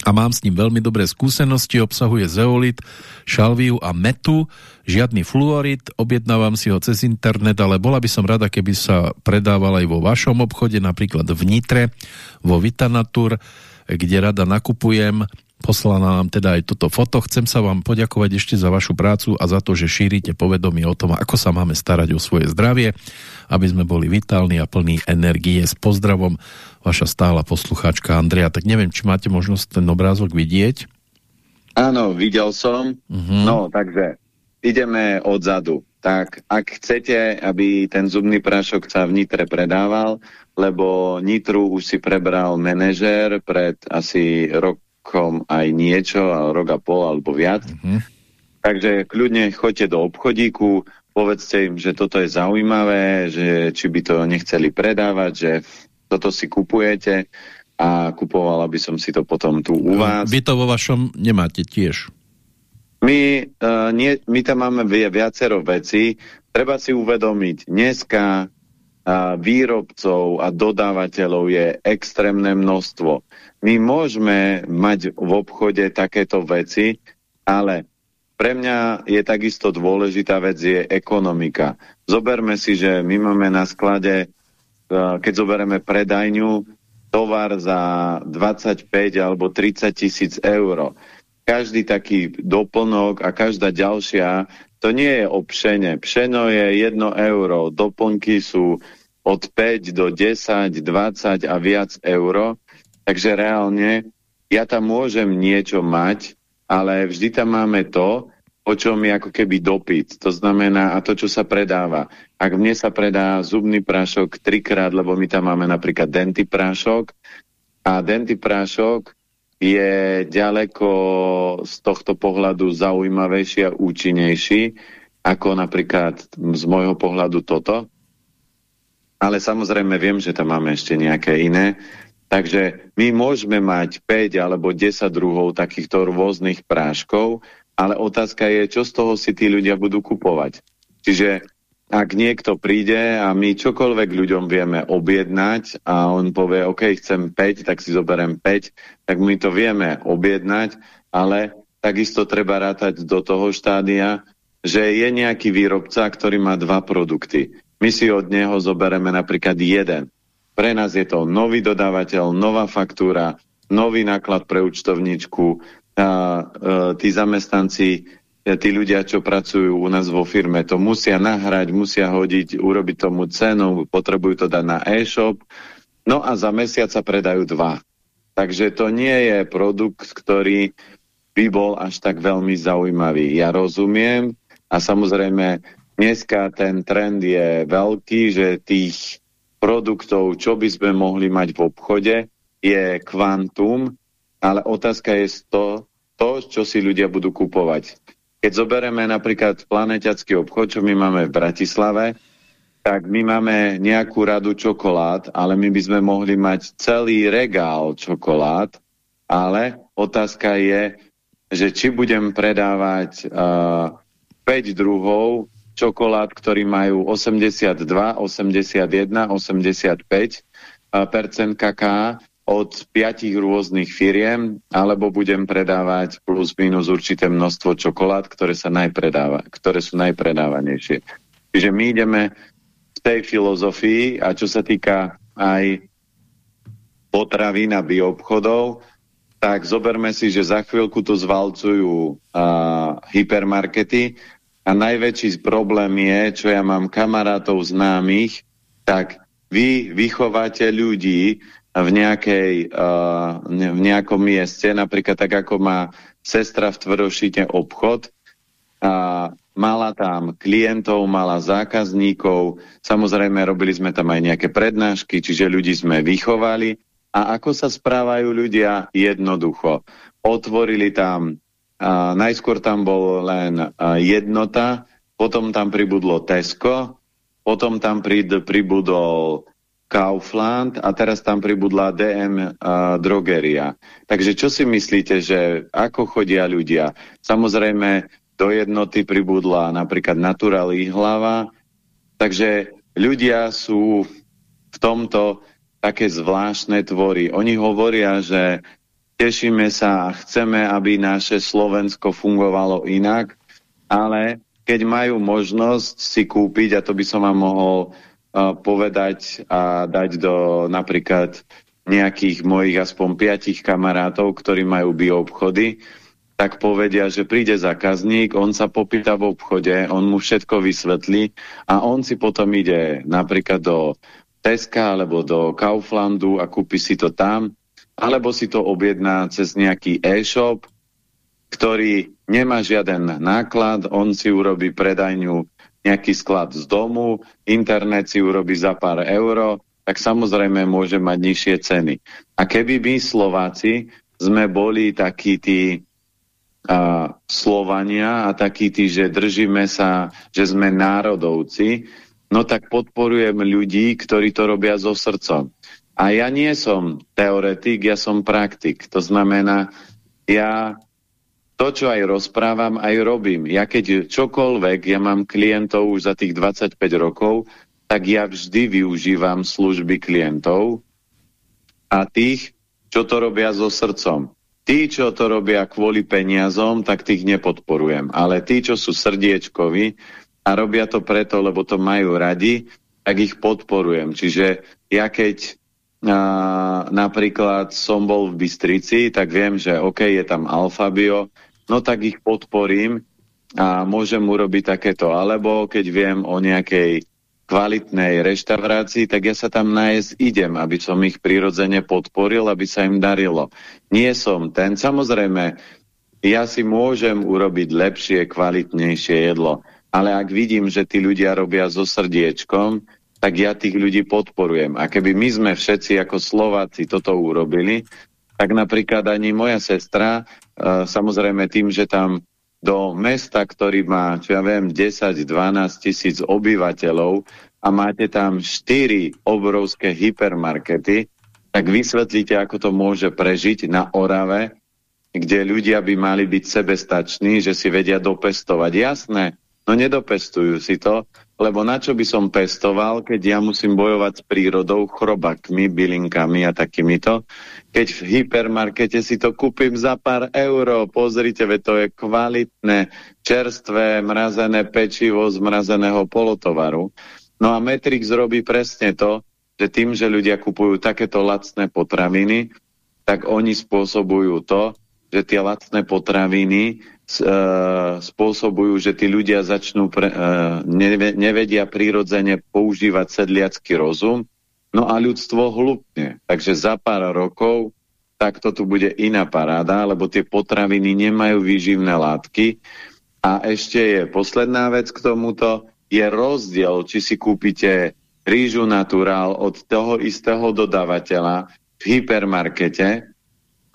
a mám s ním veľmi dobré skúsenosti, obsahuje zeolit, šalviu a metu, žiadny fluorid, objednávam si ho cez internet, ale bola by som rada, keby sa predával aj vo vašom obchode, napríklad v Nitre, vo Vitanatur, kde rada nakupujem Poslala nám teda aj toto foto. Chcem sa vám poďakovať ešte za vašu prácu a za to, že šírite povedomie o tom, ako sa máme starať o svoje zdravie, aby sme boli vitálni a plní energie. S pozdravom vaša stála poslucháčka Andrea. Tak neviem, či máte možnosť ten obrázok vidieť. Áno, videl som. Uh mhm. -huh. No, takže ideme odzadu. tak ak chcete, aby ten zubný prášok sa v Nitre predával, lebo Nitru už si prebral manažér pred asi rokom aj niečo, rok a pol alebo viac. Mm -hmm. Takže kľudne choďte do obchodíku, povedzte im, že toto je zaujímavé, že či by to nechceli predávať, že toto si kupujete a kupovala by som si to potom tu u vás. Vy to vo vašom nemáte tiež. My, uh, nie, my tam máme viacero vecí. Treba si uvedomiť, dneska uh, výrobcov a dodávateľov je extrémne množstvo. My môžeme mať v obchode takéto veci, ale pre mňa je takisto dôležitá vec je ekonomika. Zoberme si, že my máme na sklade, uh, keď zoberieme predajňu, tovar za 25 alebo 30 tisíc eur každý taký doplnok a každá ďalšia, to nie je o pšene. Pšeno je 1 euro, doplnky sú od 5 do 10, 20 a viac euro. Takže reálne ja tam môžem niečo mať, ale vždy tam máme to, o čom je ako keby dopyt. To znamená, a to, čo sa predáva. Ak mne sa predá zubný prášok trikrát, lebo my tam máme napríklad denty prášok, a denty prášok je ďaleko z tohto pohľadu zaujímavejší a účinnejší ako napríklad z môjho pohľadu toto. Ale samozrejme viem, že tam máme ešte nejaké iné. Takže my môžeme mať 5 alebo 10 druhov takýchto rôznych práškov, ale otázka je, čo z toho si tí ľudia budú kupovať. Čiže ak niekto príde a my čokoľvek ľuďom vieme objednať a on povie, OK, chcem 5, tak si zoberiem 5, tak my to vieme objednať, ale takisto treba rátať do toho štádia, že je nejaký výrobca, ktorý má dva produkty. My si od neho zobereme napríklad jeden. Pre nás je to nový dodávateľ, nová faktúra, nový náklad pre účtovníčku, a, e, tí zamestnanci tí ľudia, čo pracujú u nás vo firme, to musia nahrať, musia hodiť, urobiť tomu cenu, potrebujú to dať na e-shop, no a za mesiac sa predajú dva. Takže to nie je produkt, ktorý by bol až tak veľmi zaujímavý. Ja rozumiem a samozrejme dneska ten trend je veľký, že tých produktov, čo by sme mohli mať v obchode, je kvantum, ale otázka je to, to, čo si ľudia budú kupovať. Keď zoberieme napríklad planeťacký obchod, čo my máme v Bratislave, tak my máme nejakú radu čokolád, ale my by sme mohli mať celý regál čokolád, ale otázka je, že či budem predávať uh, 5 druhov čokolád, ktorí majú 82, 81, 85 percent kaká od piatich rôznych firiem, alebo budem predávať plus minus určité množstvo čokolád, ktoré, sa najpredáva, ktoré sú najpredávanejšie. Čiže my ideme v tej filozofii a čo sa týka aj potravín a bioobchodov, tak zoberme si, že za chvíľku to zvalcujú uh, hypermarkety a najväčší problém je, čo ja mám kamarátov známych, tak vy vychováte ľudí, v, nejakej, uh, v nejakom mieste, napríklad tak ako má sestra v Tvrdošite obchod. A mala tam klientov, mala zákazníkov, samozrejme robili sme tam aj nejaké prednášky, čiže ľudí sme vychovali. A ako sa správajú ľudia? Jednoducho. Otvorili tam, uh, najskôr tam bol len jednota, potom tam pribudlo Tesco, potom tam pribudol Kaufland a teraz tam pribudla DM drogeria. Takže čo si myslíte, že ako chodia ľudia? Samozrejme, do jednoty pribudla napríklad Natural hlava, takže ľudia sú v tomto také zvláštne tvory. Oni hovoria, že tešíme sa a chceme, aby naše Slovensko fungovalo inak, ale keď majú možnosť si kúpiť, a to by som vám mohol povedať a dať do napríklad nejakých mojich aspoň piatich kamarátov, ktorí majú bioobchody, tak povedia, že príde zákazník, on sa popýta v obchode, on mu všetko vysvetlí a on si potom ide napríklad do Teska alebo do Kauflandu a kúpi si to tam, alebo si to objedná cez nejaký e-shop, ktorý nemá žiaden náklad, on si urobí predajňu nejaký sklad z domu, internet si urobí za pár euro, tak samozrejme môže mať nižšie ceny. A keby my Slováci sme boli takí tí a, Slovania a takí tí, že držíme sa, že sme národovci, no tak podporujem ľudí, ktorí to robia so srdcom. A ja nie som teoretik, ja som praktik. To znamená, ja to, čo aj rozprávam, aj robím. Ja keď čokoľvek, ja mám klientov už za tých 25 rokov, tak ja vždy využívam služby klientov a tých, čo to robia so srdcom. Tí, čo to robia kvôli peniazom, tak tých nepodporujem. Ale tí, čo sú srdiečkovi a robia to preto, lebo to majú radi, tak ich podporujem. Čiže ja keď napríklad som bol v Bystrici, tak viem, že OK, je tam Alfabio, no tak ich podporím a môžem urobiť takéto. Alebo keď viem o nejakej kvalitnej reštaurácii, tak ja sa tam nájsť idem, aby som ich prirodzene podporil, aby sa im darilo. Nie som ten. Samozrejme, ja si môžem urobiť lepšie, kvalitnejšie jedlo, ale ak vidím, že tí ľudia robia so srdiečkom, tak ja tých ľudí podporujem. A keby my sme všetci ako Slováci toto urobili, tak napríklad ani moja sestra, uh, samozrejme tým, že tam do mesta, ktorý má, čo ja viem, 10-12 tisíc obyvateľov a máte tam 4 obrovské hypermarkety, tak vysvetlíte, ako to môže prežiť na Orave, kde ľudia by mali byť sebestační, že si vedia dopestovať. Jasné, no nedopestujú si to, lebo na čo by som pestoval, keď ja musím bojovať s prírodou, chrobakmi, bylinkami a takýmito, keď v hypermarkete si to kúpim za pár eur, pozrite, ve to je kvalitné, čerstvé, mrazené pečivo z mrazeného polotovaru. No a Matrix robí presne to, že tým, že ľudia kupujú takéto lacné potraviny, tak oni spôsobujú to, že tie lacné potraviny spôsobujú, že tí ľudia začnú pre, uh, nevedia prirodzene používať sedliacký rozum, no a ľudstvo hlupne. Takže za pár rokov takto tu bude iná paráda, lebo tie potraviny nemajú výživné látky. A ešte je posledná vec k tomuto, je rozdiel, či si kúpite rýžu naturál od toho istého dodávateľa v hypermarkete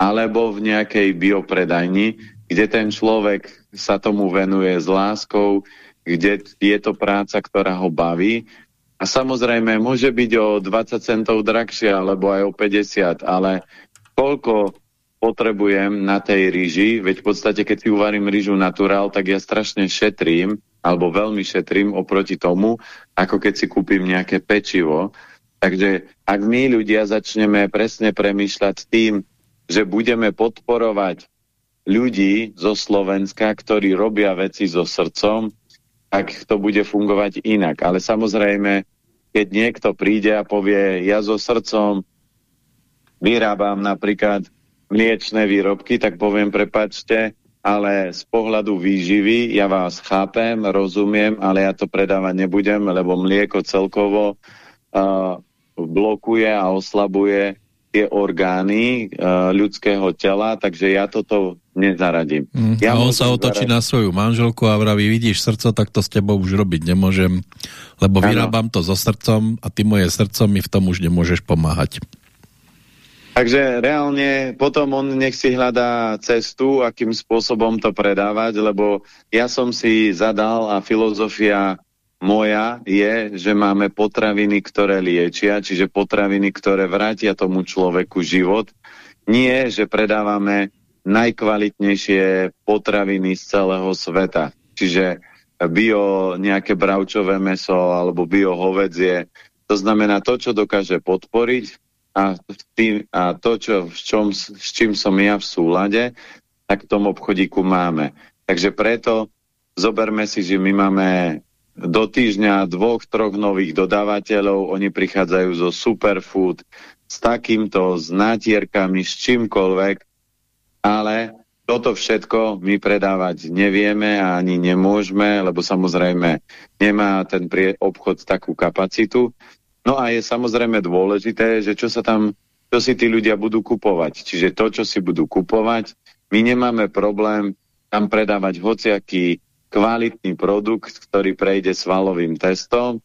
alebo v nejakej biopredajni, kde ten človek sa tomu venuje s láskou, kde je to práca, ktorá ho baví. A samozrejme, môže byť o 20 centov drahšia, alebo aj o 50, ale koľko potrebujem na tej ríži, veď v podstate, keď si uvarím rýžu naturál, tak ja strašne šetrím, alebo veľmi šetrím oproti tomu, ako keď si kúpim nejaké pečivo. Takže ak my ľudia začneme presne premýšľať tým, že budeme podporovať ľudí zo Slovenska, ktorí robia veci so srdcom, tak to bude fungovať inak. Ale samozrejme, keď niekto príde a povie, ja so srdcom vyrábam napríklad mliečné výrobky, tak poviem, prepačte, ale z pohľadu výživy ja vás chápem, rozumiem, ale ja to predávať nebudem, lebo mlieko celkovo uh, blokuje a oslabuje tie orgány uh, ľudského tela, takže ja toto nezaradím. Mm, ja a on sa otočí zaradiť. na svoju manželku a vraví, vidíš srdco, tak to s tebou už robiť nemôžem, lebo ano. vyrábam to so srdcom a ty moje srdco mi v tom už nemôžeš pomáhať. Takže reálne potom on nech si hľadá cestu, akým spôsobom to predávať, lebo ja som si zadal a filozofia moja je, že máme potraviny, ktoré liečia, čiže potraviny, ktoré vrátia tomu človeku život. Nie, že predávame najkvalitnejšie potraviny z celého sveta. Čiže bio nejaké bravčové meso alebo bio hovedzie. To znamená to, čo dokáže podporiť a, tým, a to, čo, v čom, s čím som ja v súlade, tak v tom obchodíku máme. Takže preto zoberme si, že my máme do týždňa dvoch, troch nových dodávateľov, oni prichádzajú zo superfood, s takýmto, s nátierkami, s čímkoľvek, ale toto všetko my predávať nevieme a ani nemôžeme, lebo samozrejme nemá ten obchod takú kapacitu. No a je samozrejme dôležité, že čo sa tam, čo si tí ľudia budú kupovať. Čiže to, čo si budú kupovať, my nemáme problém tam predávať hociaký kvalitný produkt, ktorý prejde svalovým testom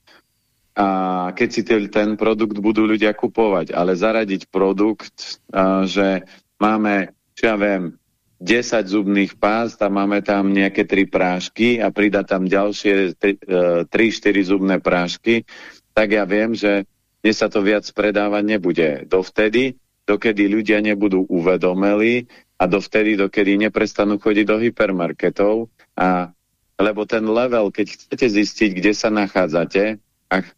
a keď si ten produkt budú ľudia kupovať, ale zaradiť produkt, že máme, čo ja viem, 10 zubných pást a máme tam nejaké 3 prášky a pridať tam ďalšie 3-4 e, zubné prášky, tak ja viem, že dnes sa to viac predávať nebude. Dovtedy, dokedy ľudia nebudú uvedomeli a dovtedy, dokedy neprestanú chodiť do hypermarketov a lebo ten level, keď chcete zistiť, kde sa nachádzate, ach,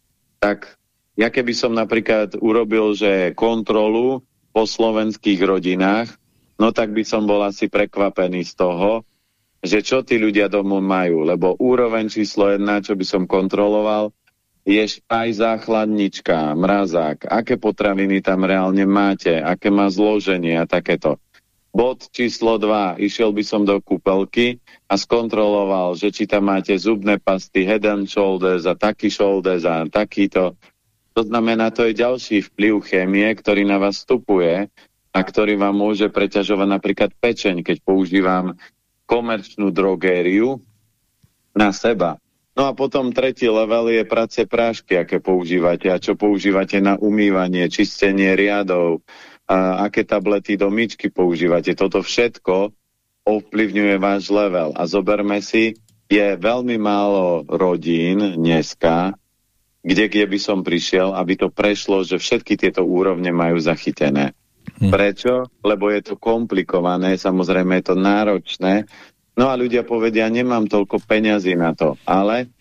tak ja keby som napríklad urobil, že kontrolu po slovenských rodinách, no tak by som bol asi prekvapený z toho, že čo tí ľudia domov majú, lebo úroveň číslo jedna, čo by som kontroloval, je aj záchladnička, mrazák, aké potraviny tam reálne máte, aké má zloženie a takéto. Bod číslo 2. Išiel by som do kúpelky a skontroloval, že či tam máte zubné pasty, head and shoulders a taký shoulders a takýto. To znamená, to je ďalší vplyv chémie, ktorý na vás vstupuje a ktorý vám môže preťažovať napríklad pečeň, keď používam komerčnú drogériu na seba. No a potom tretí level je práce prášky, aké používate a čo používate na umývanie, čistenie riadov, a aké tablety do myčky používate. Toto všetko ovplyvňuje váš level. A zoberme si, je veľmi málo rodín dneska, kde, kde by som prišiel, aby to prešlo, že všetky tieto úrovne majú zachytené. Hm. Prečo? Lebo je to komplikované, samozrejme je to náročné. No a ľudia povedia, nemám toľko peňazí na to. Ale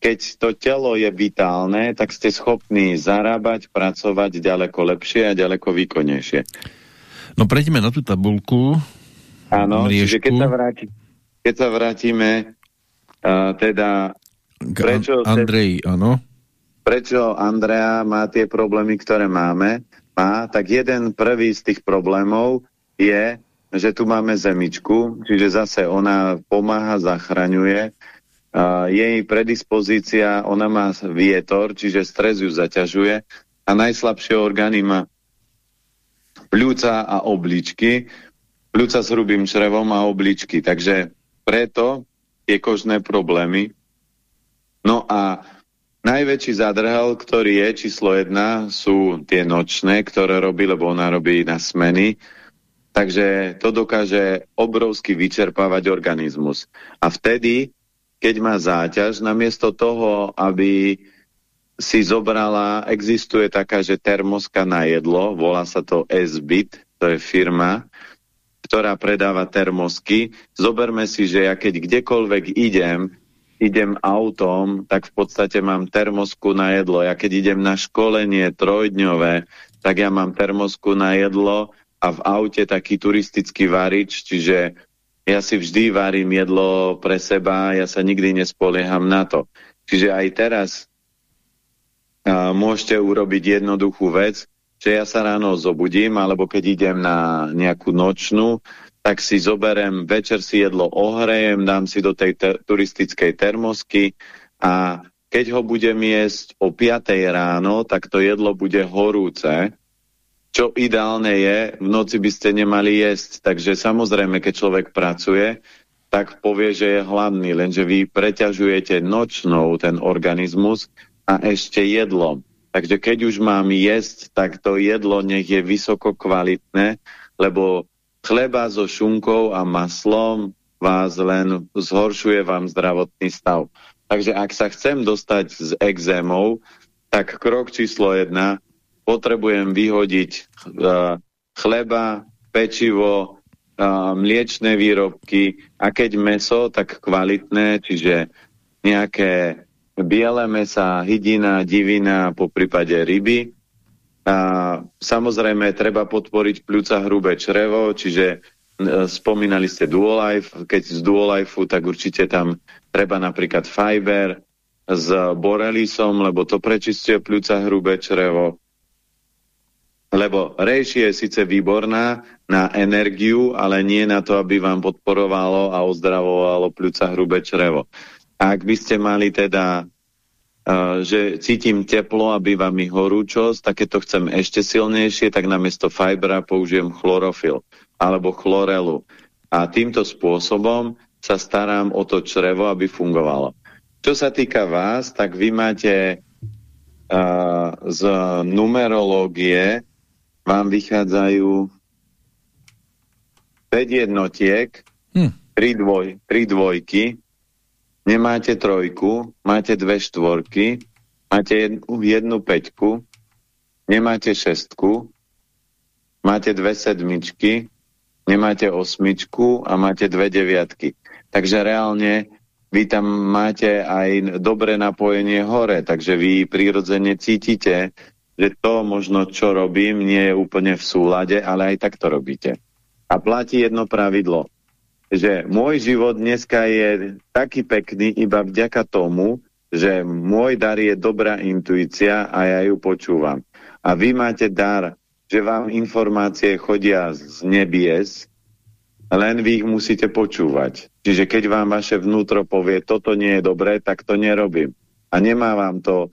keď to telo je vitálne, tak ste schopní zarábať, pracovať ďaleko lepšie a ďaleko výkonnejšie. No prejdeme na tú tabulku. Áno, čiže keď sa, vráti, keď sa vrátime, uh, teda... Prečo Andrej, áno. Prečo Andrea má tie problémy, ktoré máme, má, tak jeden prvý z tých problémov je, že tu máme zemičku, čiže zase ona pomáha, zachraňuje, jej predispozícia, ona má vietor, čiže stres ju zaťažuje a najslabšie orgány má pľúca a obličky, pľúca s hrubým črevom a obličky, takže preto tie kožné problémy. No a najväčší zadrhel, ktorý je číslo jedna, sú tie nočné, ktoré robí, lebo ona robí na smeny, takže to dokáže obrovsky vyčerpávať organizmus. A vtedy keď má záťaž, namiesto toho, aby si zobrala, existuje taká, že termoska na jedlo, volá sa to SBIT, to je firma, ktorá predáva termosky. Zoberme si, že ja keď kdekoľvek idem, idem autom, tak v podstate mám termosku na jedlo. Ja keď idem na školenie trojdňové, tak ja mám termosku na jedlo a v aute taký turistický varič, čiže ja si vždy varím jedlo pre seba, ja sa nikdy nespolieham na to. Čiže aj teraz a, môžete urobiť jednoduchú vec, že ja sa ráno zobudím, alebo keď idem na nejakú nočnú, tak si zoberem, večer si jedlo ohrejem, dám si do tej te turistickej termosky a keď ho budem jesť o 5 ráno, tak to jedlo bude horúce čo ideálne je, v noci by ste nemali jesť. Takže samozrejme, keď človek pracuje, tak povie, že je hladný, lenže vy preťažujete nočnou ten organizmus a ešte jedlom. Takže keď už mám jesť, tak to jedlo nech je vysoko kvalitné, lebo chleba so šunkou a maslom vás len zhoršuje vám zdravotný stav. Takže ak sa chcem dostať s exémou, tak krok číslo jedna, potrebujem vyhodiť uh, chleba, pečivo, uh, mliečne výrobky a keď meso, tak kvalitné, čiže nejaké biele mesa, hydina, divina, po prípade ryby. A samozrejme, treba podporiť pľúca hrubé črevo, čiže uh, spomínali ste Duolife, keď z Duolifeu, tak určite tam treba napríklad fiber s borelisom, lebo to prečistuje pľúca hrubé črevo lebo rejši je síce výborná na energiu, ale nie na to, aby vám podporovalo a ozdravovalo pľúca hrubé črevo. Ak by ste mali teda, uh, že cítim teplo a býva mi horúčosť, tak to chcem ešte silnejšie, tak namiesto fibra použijem chlorofil alebo chlorelu. A týmto spôsobom sa starám o to črevo, aby fungovalo. Čo sa týka vás, tak vy máte uh, z numerológie vám vychádzajú 5 jednotiek, hm. 3, dvoj, 3 dvojky, nemáte trojku, máte dve štvorky, máte jednu, jednu peťku, nemáte šestku, máte dve sedmičky, nemáte osmičku a máte dve deviatky. Takže reálne vy tam máte aj dobré napojenie hore, takže vy prirodzene cítite, že to možno, čo robím, nie je úplne v súlade, ale aj tak to robíte. A platí jedno pravidlo, že môj život dneska je taký pekný iba vďaka tomu, že môj dar je dobrá intuícia a ja ju počúvam. A vy máte dar, že vám informácie chodia z nebies, len vy ich musíte počúvať. Čiže keď vám vaše vnútro povie, toto nie je dobré, tak to nerobím. A nemá vám to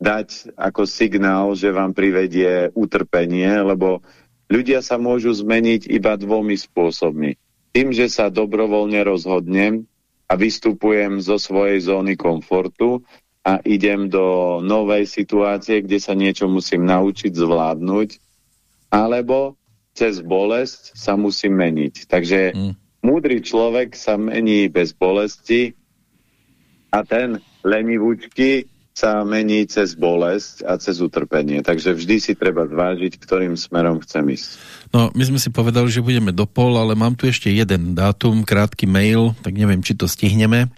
dať ako signál, že vám privedie utrpenie, lebo ľudia sa môžu zmeniť iba dvomi spôsobmi. Tým, že sa dobrovoľne rozhodnem a vystupujem zo svojej zóny komfortu a idem do novej situácie, kde sa niečo musím naučiť zvládnuť, alebo cez bolesť sa musí meniť. Takže mm. múdry človek sa mení bez bolesti a ten lenivúčky sa mení cez bolesť a cez utrpenie. Takže vždy si treba zvážiť, ktorým smerom chcem ísť. No, my sme si povedali, že budeme do pol, ale mám tu ešte jeden dátum, krátky mail, tak neviem, či to stihneme.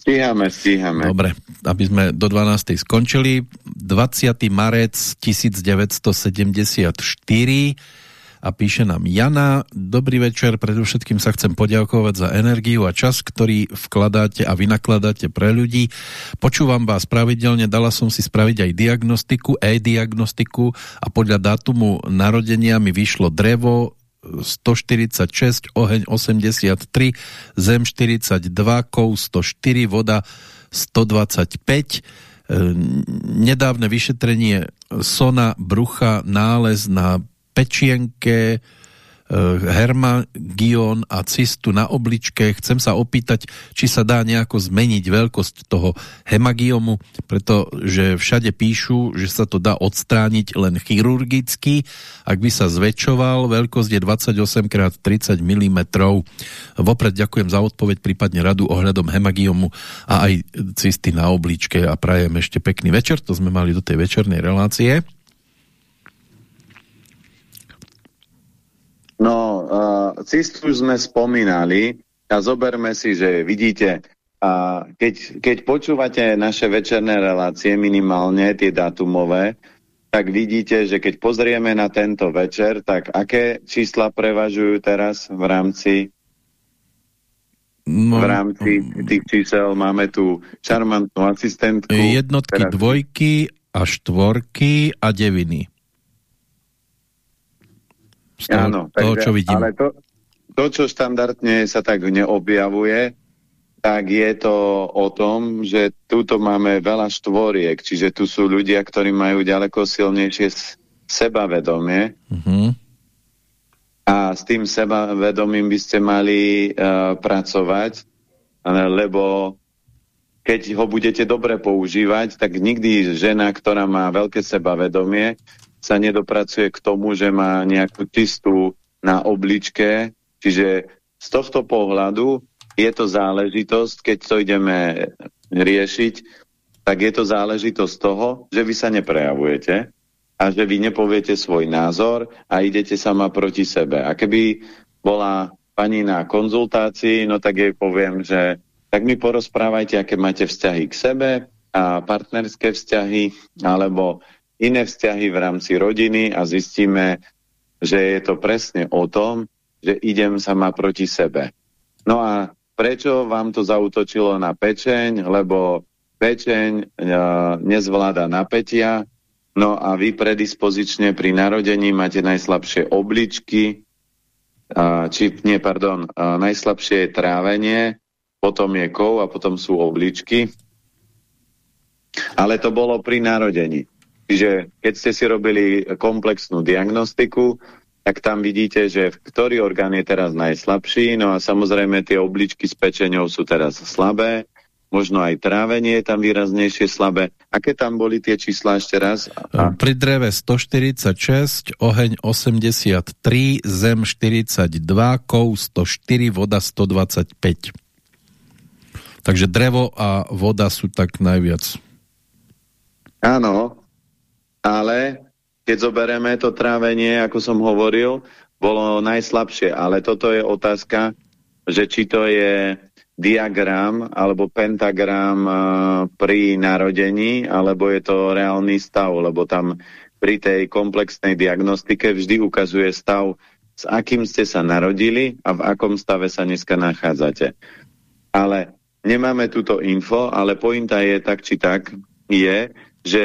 Stíhame, stíhame. Dobre, aby sme do 12. skončili. 20. marec 1974 a píše nám Jana. Dobrý večer, predovšetkým sa chcem poďakovať za energiu a čas, ktorý vkladáte a vynakladáte pre ľudí. Počúvam vás pravidelne, dala som si spraviť aj diagnostiku, e-diagnostiku a podľa dátumu narodenia mi vyšlo drevo 146, oheň 83, zem 42, kov 104, voda 125, e, nedávne vyšetrenie sona, brucha, nález na pečienke, Eh, hermagion a cystu na obličke. Chcem sa opýtať, či sa dá nejako zmeniť veľkosť toho hemagiomu, pretože všade píšu, že sa to dá odstrániť len chirurgicky. Ak by sa zväčšoval, veľkosť je 28 x 30 mm. Vopred ďakujem za odpoveď, prípadne radu ohľadom hemagiomu a aj cysty na obličke a prajem ešte pekný večer. To sme mali do tej večernej relácie. No, uh, cistu sme spomínali a zoberme si, že vidíte, a keď, keď počúvate naše večerné relácie, minimálne tie datumové, tak vidíte, že keď pozrieme na tento večer, tak aké čísla prevažujú teraz v rámci No, v rámci tých čísel máme tu šarmantnú asistentku. Jednotky, teraz... dvojky a štvorky a deviny z toho, Áno, toho takže, čo vidím. Ale to, to, čo štandardne sa tak neobjavuje, tak je to o tom, že tuto máme veľa štvoriek, čiže tu sú ľudia, ktorí majú ďaleko silnejšie sebavedomie mhm. -huh. a s tým sebavedomím by ste mali uh, pracovať, lebo keď ho budete dobre používať, tak nikdy žena, ktorá má veľké sebavedomie, sa nedopracuje k tomu, že má nejakú čistú na obličke. Čiže z tohto pohľadu je to záležitosť, keď to ideme riešiť, tak je to záležitosť toho, že vy sa neprejavujete a že vy nepoviete svoj názor a idete sama proti sebe. A keby bola pani na konzultácii, no tak jej poviem, že tak mi porozprávajte, aké máte vzťahy k sebe a partnerské vzťahy, alebo iné vzťahy v rámci rodiny a zistíme, že je to presne o tom, že idem sama proti sebe. No a prečo vám to zautočilo na pečeň? Lebo pečeň e, nezvláda napätia, no a vy predispozične pri narodení máte najslabšie obličky, e, či, nie, pardon, e, najslabšie je trávenie, potom je kov a potom sú obličky. Ale to bolo pri narodení. Čiže keď ste si robili komplexnú diagnostiku, tak tam vidíte, že ktorý orgán je teraz najslabší, no a samozrejme tie obličky s pečenou sú teraz slabé, možno aj trávenie je tam výraznejšie slabé. Aké tam boli tie čísla ešte raz? A... Pri dreve 146, oheň 83, zem 42, kov 104, voda 125. Takže drevo a voda sú tak najviac. Áno, ale keď zoberieme to trávenie, ako som hovoril, bolo najslabšie, ale toto je otázka, že či to je diagram alebo pentagram uh, pri narodení, alebo je to reálny stav, lebo tam pri tej komplexnej diagnostike vždy ukazuje stav, s akým ste sa narodili a v akom stave sa dneska nachádzate. Ale nemáme túto info, ale pointa je tak či tak, je, že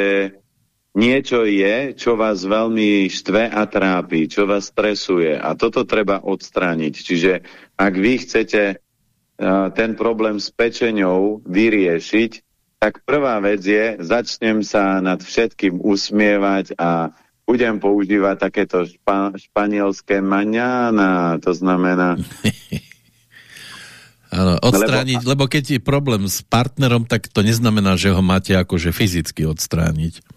niečo je, čo vás veľmi štve a trápi, čo vás stresuje a toto treba odstrániť. Čiže ak vy chcete uh, ten problém s pečenou vyriešiť, tak prvá vec je, začnem sa nad všetkým usmievať a budem používať takéto špa španielské maňána, to znamená Áno, odstrániť, lebo... lebo keď je problém s partnerom, tak to neznamená, že ho máte akože fyzicky odstrániť.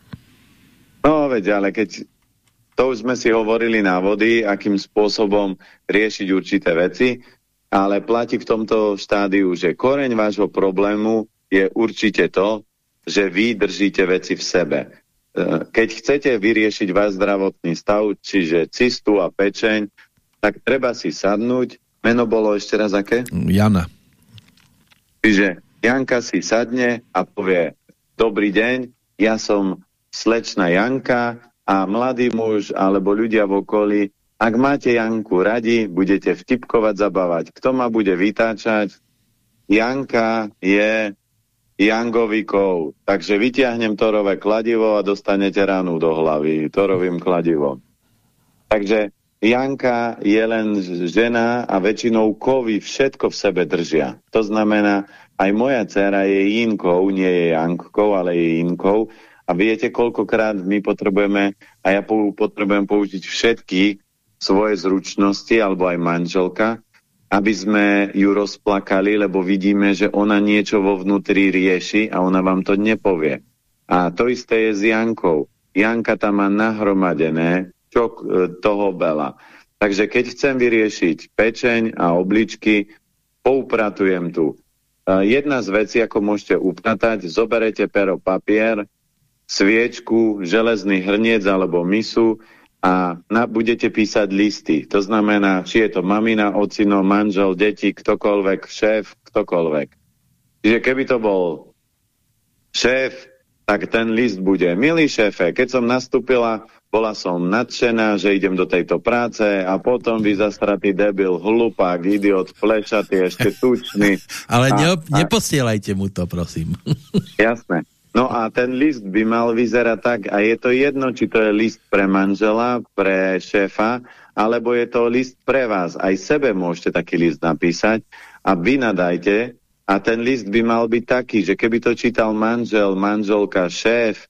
No, veď, ale keď to už sme si hovorili na vody, akým spôsobom riešiť určité veci, ale platí v tomto štádiu, že koreň vášho problému je určite to, že vy držíte veci v sebe. E, keď chcete vyriešiť váš zdravotný stav, čiže cistu a pečeň, tak treba si sadnúť, Meno bolo ešte raz aké? Jana. Čiže Janka si sadne a povie, dobrý deň, ja som slečna Janka a mladý muž alebo ľudia v okolí, ak máte Janku radi, budete vtipkovať, zabávať. Kto ma bude vytáčať? Janka je Jangovikov. Takže vyťahnem torové kladivo a dostanete ranu do hlavy torovým kladivom. Takže Janka je len žena a väčšinou kovy všetko v sebe držia. To znamená, aj moja dcera je Jinkou, nie je Jankou, ale je Jinkou. A viete, koľkokrát my potrebujeme, a ja potrebujem použiť všetky svoje zručnosti, alebo aj manželka, aby sme ju rozplakali, lebo vidíme, že ona niečo vo vnútri rieši a ona vám to nepovie. A to isté je s Jankou. Janka tam má nahromadené čo e, toho veľa. Takže keď chcem vyriešiť pečeň a obličky, poupratujem tu. E, jedna z vecí, ako môžete upratať, zoberete pero papier, sviečku, železný hrniec alebo misu a na, budete písať listy. To znamená, či je to mamina, ocino, manžel, deti, ktokoľvek, šéf, ktokoľvek. Čiže keby to bol šéf, tak ten list bude, milý šéfe, keď som nastúpila bola som nadšená, že idem do tejto práce a potom vy zastratý debil, hlupák, idiot, flešatý, ešte tučný. Ale a, ne, neposielajte mu to, prosím. Jasné. No a ten list by mal vyzerať tak, a je to jedno, či to je list pre manžela, pre šéfa, alebo je to list pre vás. Aj sebe môžete taký list napísať a vy nadajte a ten list by mal byť taký, že keby to čítal manžel, manželka, šéf,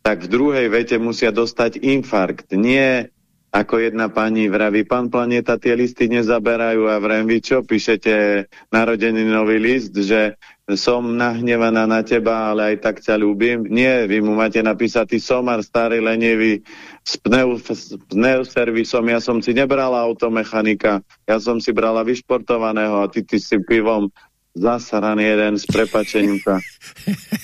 tak v druhej vete musia dostať infarkt. Nie ako jedna pani vraví, pán Planeta, tie listy nezaberajú a vrem, vy čo píšete narodený nový list, že som nahnevaná na teba, ale aj tak ťa ľúbim. Nie, vy mu máte napísať, ty somar, starý, lenivý, s, pneu, s ja som si nebrala automechanika, ja som si brala vyšportovaného a ty, ty si pivom zasaraný jeden s prepačením sa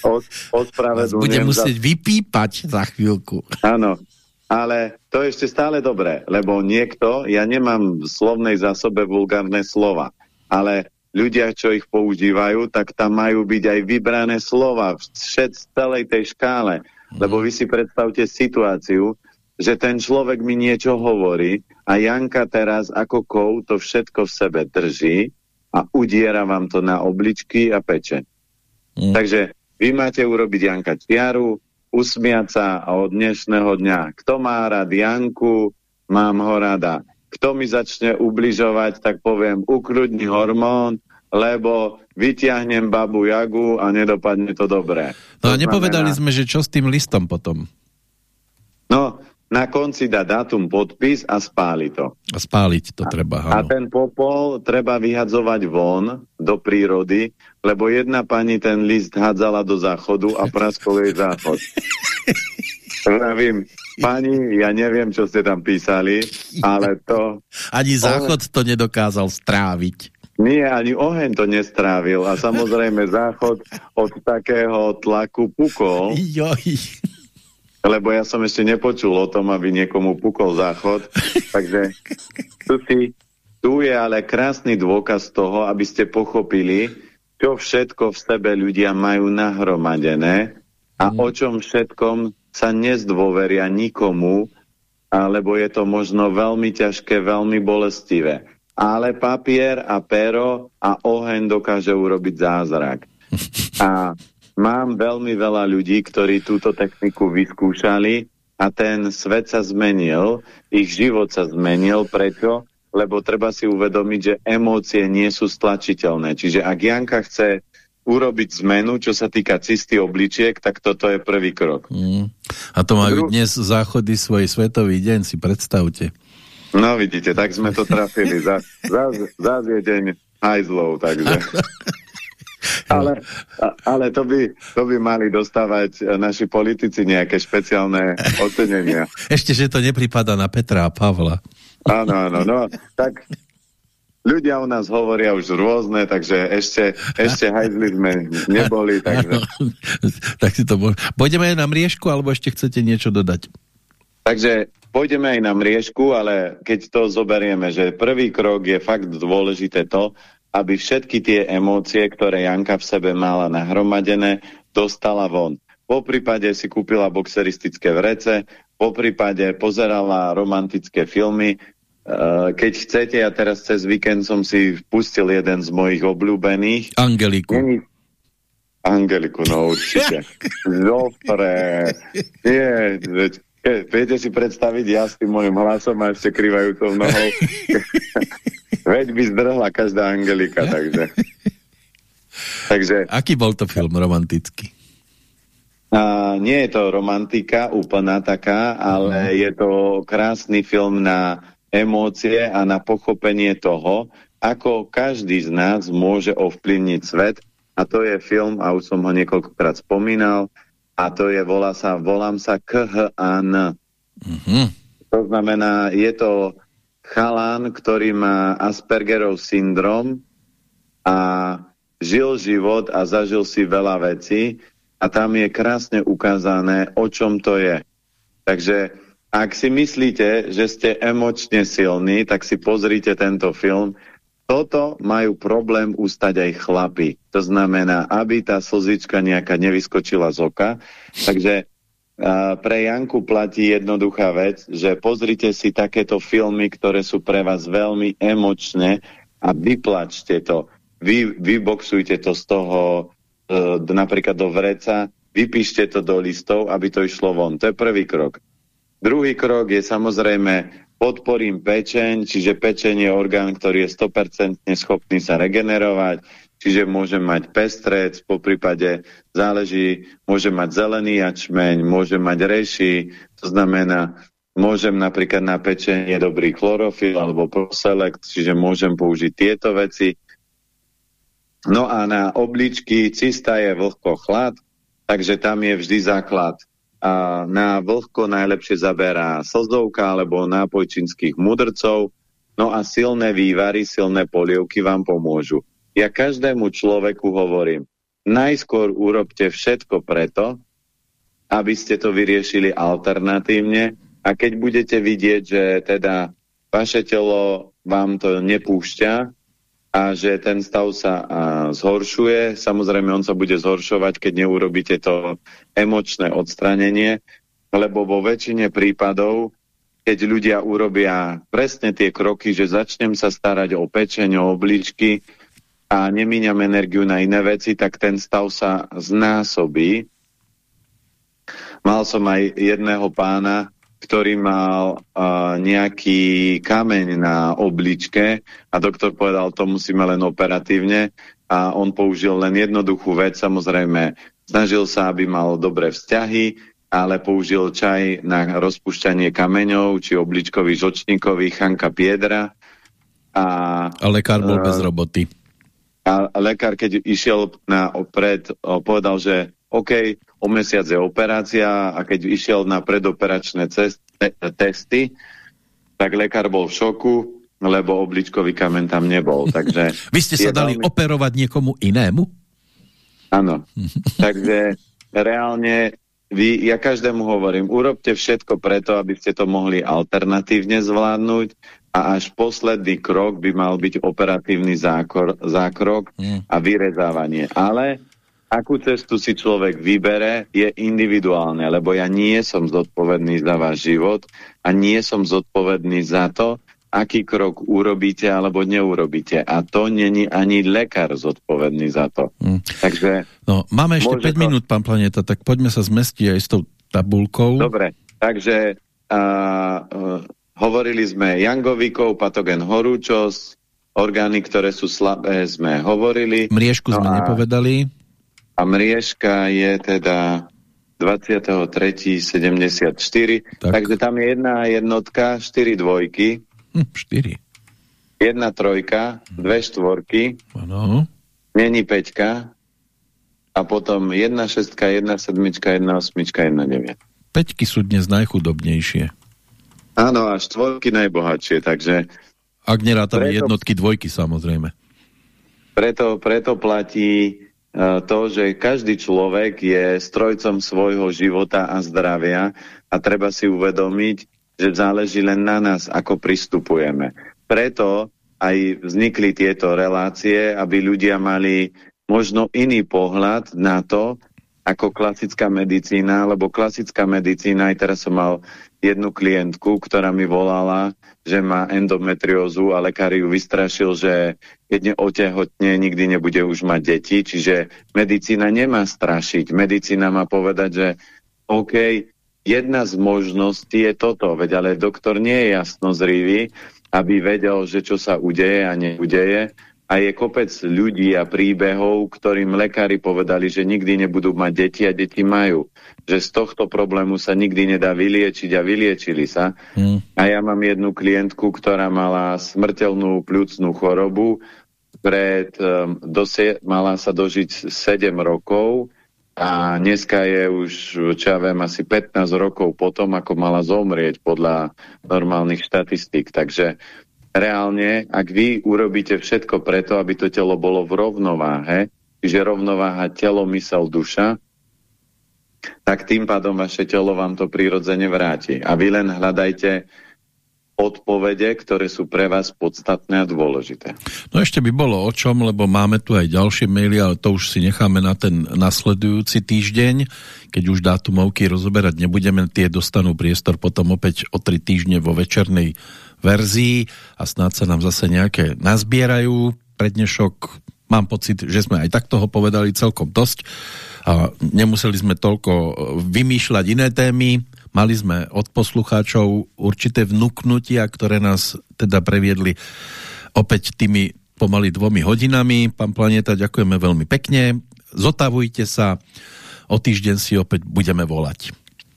od, ospravedlňujem. Bude musieť za... vypípať za chvíľku. Áno, ale to je ešte stále dobré, lebo niekto, ja nemám v slovnej zásobe vulgárne slova, ale ľudia, čo ich používajú, tak tam majú byť aj vybrané slova z celej tej škále. Lebo vy si predstavte situáciu, že ten človek mi niečo hovorí a Janka teraz ako kov to všetko v sebe drží a udiera vám to na obličky a peče. Mm. Takže vy máte urobiť Janka čiaru, usmiať sa a od dnešného dňa, kto má rád Janku, mám ho rada. Kto mi začne ubližovať, tak poviem, ukľudni hormón, lebo vyťahnem babu Jagu a nedopadne to dobré. No a nepovedali znamená... sme, že čo s tým listom potom? No, na konci dá dátum, podpis a spáli to. A spáliť to treba, A, a ten popol treba vyhadzovať von do prírody, lebo jedna pani ten list hádzala do záchodu a praskol jej záchod. Pravím, pani, ja neviem, čo ste tam písali, ale to... Ani záchod to nedokázal stráviť. Nie, ani oheň to nestrávil a samozrejme záchod od takého tlaku pukol. Joj lebo ja som ešte nepočul o tom, aby niekomu pukol záchod. Takže tu, si, tu je ale krásny dôkaz toho, aby ste pochopili, čo všetko v sebe ľudia majú nahromadené a mm. o čom všetkom sa nezdôveria nikomu, alebo je to možno veľmi ťažké, veľmi bolestivé. Ale papier a pero a oheň dokáže urobiť zázrak. A Mám veľmi veľa ľudí, ktorí túto techniku vyskúšali a ten svet sa zmenil, ich život sa zmenil. Prečo? Lebo treba si uvedomiť, že emócie nie sú stlačiteľné. Čiže ak Janka chce urobiť zmenu, čo sa týka cysty obličiek, tak toto je prvý krok. Mm. A to majú dnes záchody svoj svetový deň, si predstavte. No vidíte, tak sme to trafili. Za, za, za je deň hajzlov, takže... Ale, ale to, by, to by mali dostávať e, naši politici nejaké špeciálne ocenenia. Ešte, že to nepripada na Petra a Pavla. Áno, áno, no, tak ľudia u nás hovoria už rôzne, takže ešte, ešte hajzli sme neboli. Takže... tak si to môž... Pôjdeme aj na mriežku, alebo ešte chcete niečo dodať? Takže pôjdeme aj na mriežku, ale keď to zoberieme, že prvý krok je fakt dôležité to, aby všetky tie emócie, ktoré Janka v sebe mala nahromadené, dostala von. Po prípade si kúpila boxeristické vrece, po prípade pozerala romantické filmy. E, keď chcete, ja teraz cez víkend som si pustil jeden z mojich obľúbených. Angeliku. Angeliku, no určite. Dobre. Nie, viete si predstaviť ja s tým môjim hlasom a ešte krývajúcou nohou. Veď by zdrhla každá Angelika, takže... takže... Aký bol to film romantický? A, nie je to romantika úplná taká, ale mm. je to krásny film na emócie a na pochopenie toho, ako každý z nás môže ovplyvniť svet. A to je film, a už som ho niekoľkokrát spomínal, a to je, volá sa, volám sa KHAN. Mm -hmm. To znamená, je to chalán, ktorý má Aspergerov syndrom a žil život a zažil si veľa vecí a tam je krásne ukázané, o čom to je. Takže ak si myslíte, že ste emočne silní, tak si pozrite tento film. Toto majú problém ustať aj chlapi. To znamená, aby tá slzička nejaká nevyskočila z oka. Takže pre Janku platí jednoduchá vec, že pozrite si takéto filmy, ktoré sú pre vás veľmi emočné a vyplačte to. Vy, vyboxujte to z toho e, napríklad do vreca, vypíšte to do listov, aby to išlo von. To je prvý krok. Druhý krok je samozrejme podporím pečeň, čiže pečeň je orgán, ktorý je 100% schopný sa regenerovať, čiže môžem mať pestrec, po prípade záleží, môžem mať zelený jačmeň, môžem mať reši, to znamená, môžem napríklad na pečenie dobrý chlorofil alebo proselect, čiže môžem použiť tieto veci. No a na obličky cista je vlhko chlad, takže tam je vždy základ. A na vlhko najlepšie zaberá slzovka alebo nápoj čínskych mudrcov, no a silné vývary, silné polievky vám pomôžu. Ja každému človeku hovorím, najskôr urobte všetko preto, aby ste to vyriešili alternatívne a keď budete vidieť, že teda vaše telo vám to nepúšťa a že ten stav sa a, zhoršuje, samozrejme on sa bude zhoršovať, keď neurobíte to emočné odstranenie, lebo vo väčšine prípadov, keď ľudia urobia presne tie kroky, že začnem sa starať o pečeň, o obličky, a nemíňam energiu na iné veci, tak ten stav sa znásobí. Mal som aj jedného pána, ktorý mal uh, nejaký kameň na obličke a doktor povedal, to musíme len operatívne a on použil len jednoduchú vec, samozrejme snažil sa, aby mal dobré vzťahy, ale použil čaj na rozpušťanie kameňov, či obličkový žočníkový Chanka Piedra. A, a lekár bol uh, bez roboty. A lekár, keď išiel na opred, povedal, že OK, o mesiac je operácia a keď išiel na predoperačné cest, te, testy, tak lekár bol v šoku, lebo obličkový kamen tam nebol. Takže Vy ste sa dali veľmi... operovať niekomu inému? Áno. Takže reálne vy, ja každému hovorím, urobte všetko preto, aby ste to mohli alternatívne zvládnuť a až posledný krok by mal byť operatívny zákor, zákrok mm. a vyrezávanie. Ale akú cestu si človek vybere, je individuálne, lebo ja nie som zodpovedný za váš život a nie som zodpovedný za to, aký krok urobíte alebo neurobíte. A to není ani lekár zodpovedný za to. Mm. Takže... No, máme ešte 5 to... minút, pán Planeta, tak poďme sa zmestiť aj s tou tabulkou. Dobre, takže a, uh, hovorili sme jangovikov, patogen horúčos, orgány, ktoré sú slabé, sme hovorili. Mriežku no sme a, nepovedali. A mriežka je teda 23.74, tak. takže tam je jedna jednotka, štyri dvojky. Hm, štyri. Jedna trojka, dve štvorky, ano. není peťka a potom jedna šestka, jedna sedmička, jedna osmička, jedna deviat. Peťky sú dnes najchudobnejšie. Áno, a štvorky najbohatšie, takže... Ak nerátame preto, jednotky, dvojky samozrejme. Preto, preto platí to, že každý človek je strojcom svojho života a zdravia a treba si uvedomiť, že záleží len na nás, ako pristupujeme. Preto aj vznikli tieto relácie, aby ľudia mali možno iný pohľad na to, ako klasická medicína, lebo klasická medicína, aj teraz som mal jednu klientku, ktorá mi volala, že má endometriózu a lekár ju vystrašil, že keď neotehotne, nikdy nebude už mať deti, čiže medicína nemá strašiť. Medicína má povedať, že OK, jedna z možností je toto, veď ale doktor nie je jasno zrivý, aby vedel, že čo sa udeje a neudeje. A je kopec ľudí a príbehov, ktorým lekári povedali, že nikdy nebudú mať deti a deti majú. Že z tohto problému sa nikdy nedá vyliečiť a vyliečili sa. Hmm. A ja mám jednu klientku, ktorá mala smrteľnú pľucnú chorobu, pred, um, dosie, mala sa dožiť 7 rokov, a dneska je už, čo ja viem, asi 15 rokov potom, ako mala zomrieť podľa normálnych štatistík. Takže reálne, ak vy urobíte všetko preto, aby to telo bolo v rovnováhe, čiže rovnováha telo, mysel, duša, tak tým pádom vaše telo vám to prirodzene vráti. A vy len hľadajte odpovede, ktoré sú pre vás podstatné a dôležité. No ešte by bolo o čom, lebo máme tu aj ďalšie maily, ale to už si necháme na ten nasledujúci týždeň, keď už dátumovky rozoberať nebudeme, tie dostanú priestor potom opäť o tri týždne vo večernej verzii a snáď sa nám zase nejaké nazbierajú. Prednešok mám pocit, že sme aj tak toho povedali celkom dosť a nemuseli sme toľko vymýšľať iné témy, Mali sme od poslucháčov určité vnúknutia, ktoré nás teda previedli opäť tými pomaly dvomi hodinami. Pán Planeta, ďakujeme veľmi pekne. Zotavujte sa. O týždeň si opäť budeme volať.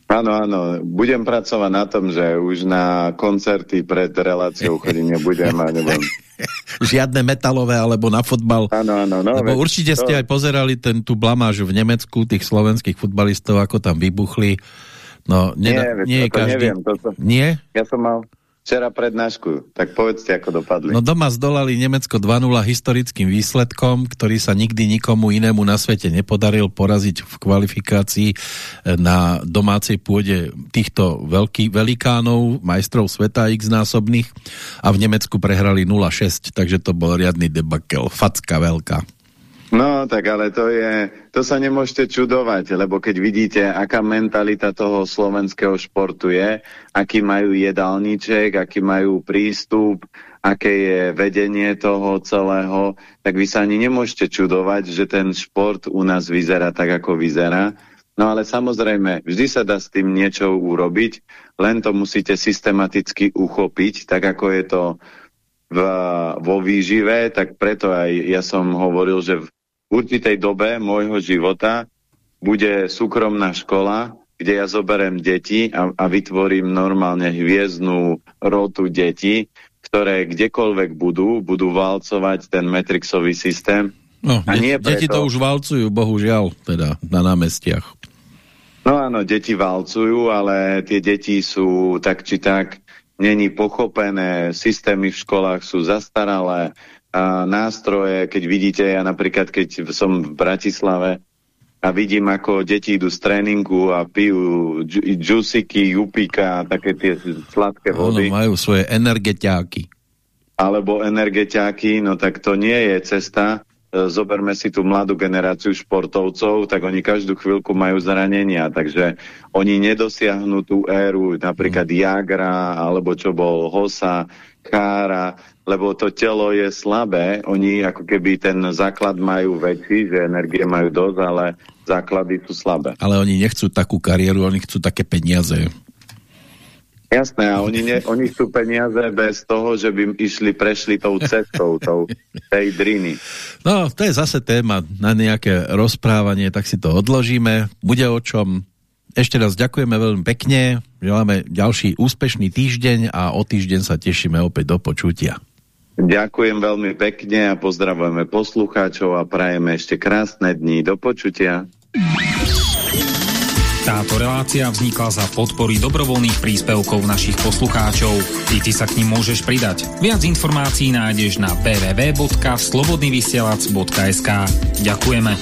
Áno, áno. Budem pracovať na tom, že už na koncerty pred reláciou chodím nebudem a nebudem. Žiadne metalové alebo na fotbal. Áno, áno. No, Lebo určite to... ste aj pozerali ten tú blamáž v Nemecku, tých slovenských futbalistov, ako tam vybuchli No, nedá, nie, nie je každý... neviem. Toto... Nie? Ja som mal včera prednášku, tak povedzte, ako dopadli. No doma zdolali Nemecko 2-0 historickým výsledkom, ktorý sa nikdy nikomu inému na svete nepodaril poraziť v kvalifikácii eh, na domácej pôde týchto veľký, velikánov, majstrov sveta x násobných a v Nemecku prehrali 0-6, takže to bol riadny debakel, facka veľká. No, tak ale to je, to sa nemôžete čudovať, lebo keď vidíte, aká mentalita toho slovenského športu je, aký majú jedálniček, aký majú prístup, aké je vedenie toho celého, tak vy sa ani nemôžete čudovať, že ten šport u nás vyzerá tak, ako vyzerá. No ale samozrejme, vždy sa dá s tým niečo urobiť, len to musíte systematicky uchopiť, tak ako je to v, vo výžive, tak preto aj ja som hovoril, že v určitej dobe môjho života bude súkromná škola kde ja zoberem deti a, a vytvorím normálne hviezdnú rotu detí, ktoré kdekoľvek budú, budú valcovať ten Matrixový systém. No, a nie preto... deti to už valcujú, bohužiaľ, teda na námestiach. No áno, deti valcujú, ale tie deti sú tak či tak není pochopené, systémy v školách sú zastaralé, nástroje, keď vidíte, ja napríklad, keď som v Bratislave a vidím, ako deti idú z tréningu a pijú džusiky, jupika, také tie sladké vody. Ono, majú svoje energetiáky. Alebo energetiáky, no tak to nie je cesta. E, zoberme si tú mladú generáciu športovcov, tak oni každú chvíľku majú zranenia, takže oni nedosiahnu tú éru, napríklad mm. Jagra, alebo čo bol Hosa, Kára, lebo to telo je slabé, oni ako keby ten základ majú väčší, že energie majú dosť, ale základy sú slabé. Ale oni nechcú takú kariéru, oni chcú také peniaze. Jasné, a oni, ne, oni chcú peniaze bez toho, že by išli, prešli tou cestou, tou, tej driny. No, to je zase téma na nejaké rozprávanie, tak si to odložíme. Bude o čom. Ešte raz ďakujeme veľmi pekne, želáme ďalší úspešný týždeň a o týždeň sa tešíme opäť do počutia. Ďakujem veľmi pekne a pozdravujeme poslucháčov a prajeme ešte krásne dní. Do počutia. Táto relácia vznikla za podpory dobrovoľných príspevkov našich poslucháčov. I ty sa k ním môžeš pridať. Viac informácií nájdeš na www.slobodnyvysielac.sk Ďakujeme.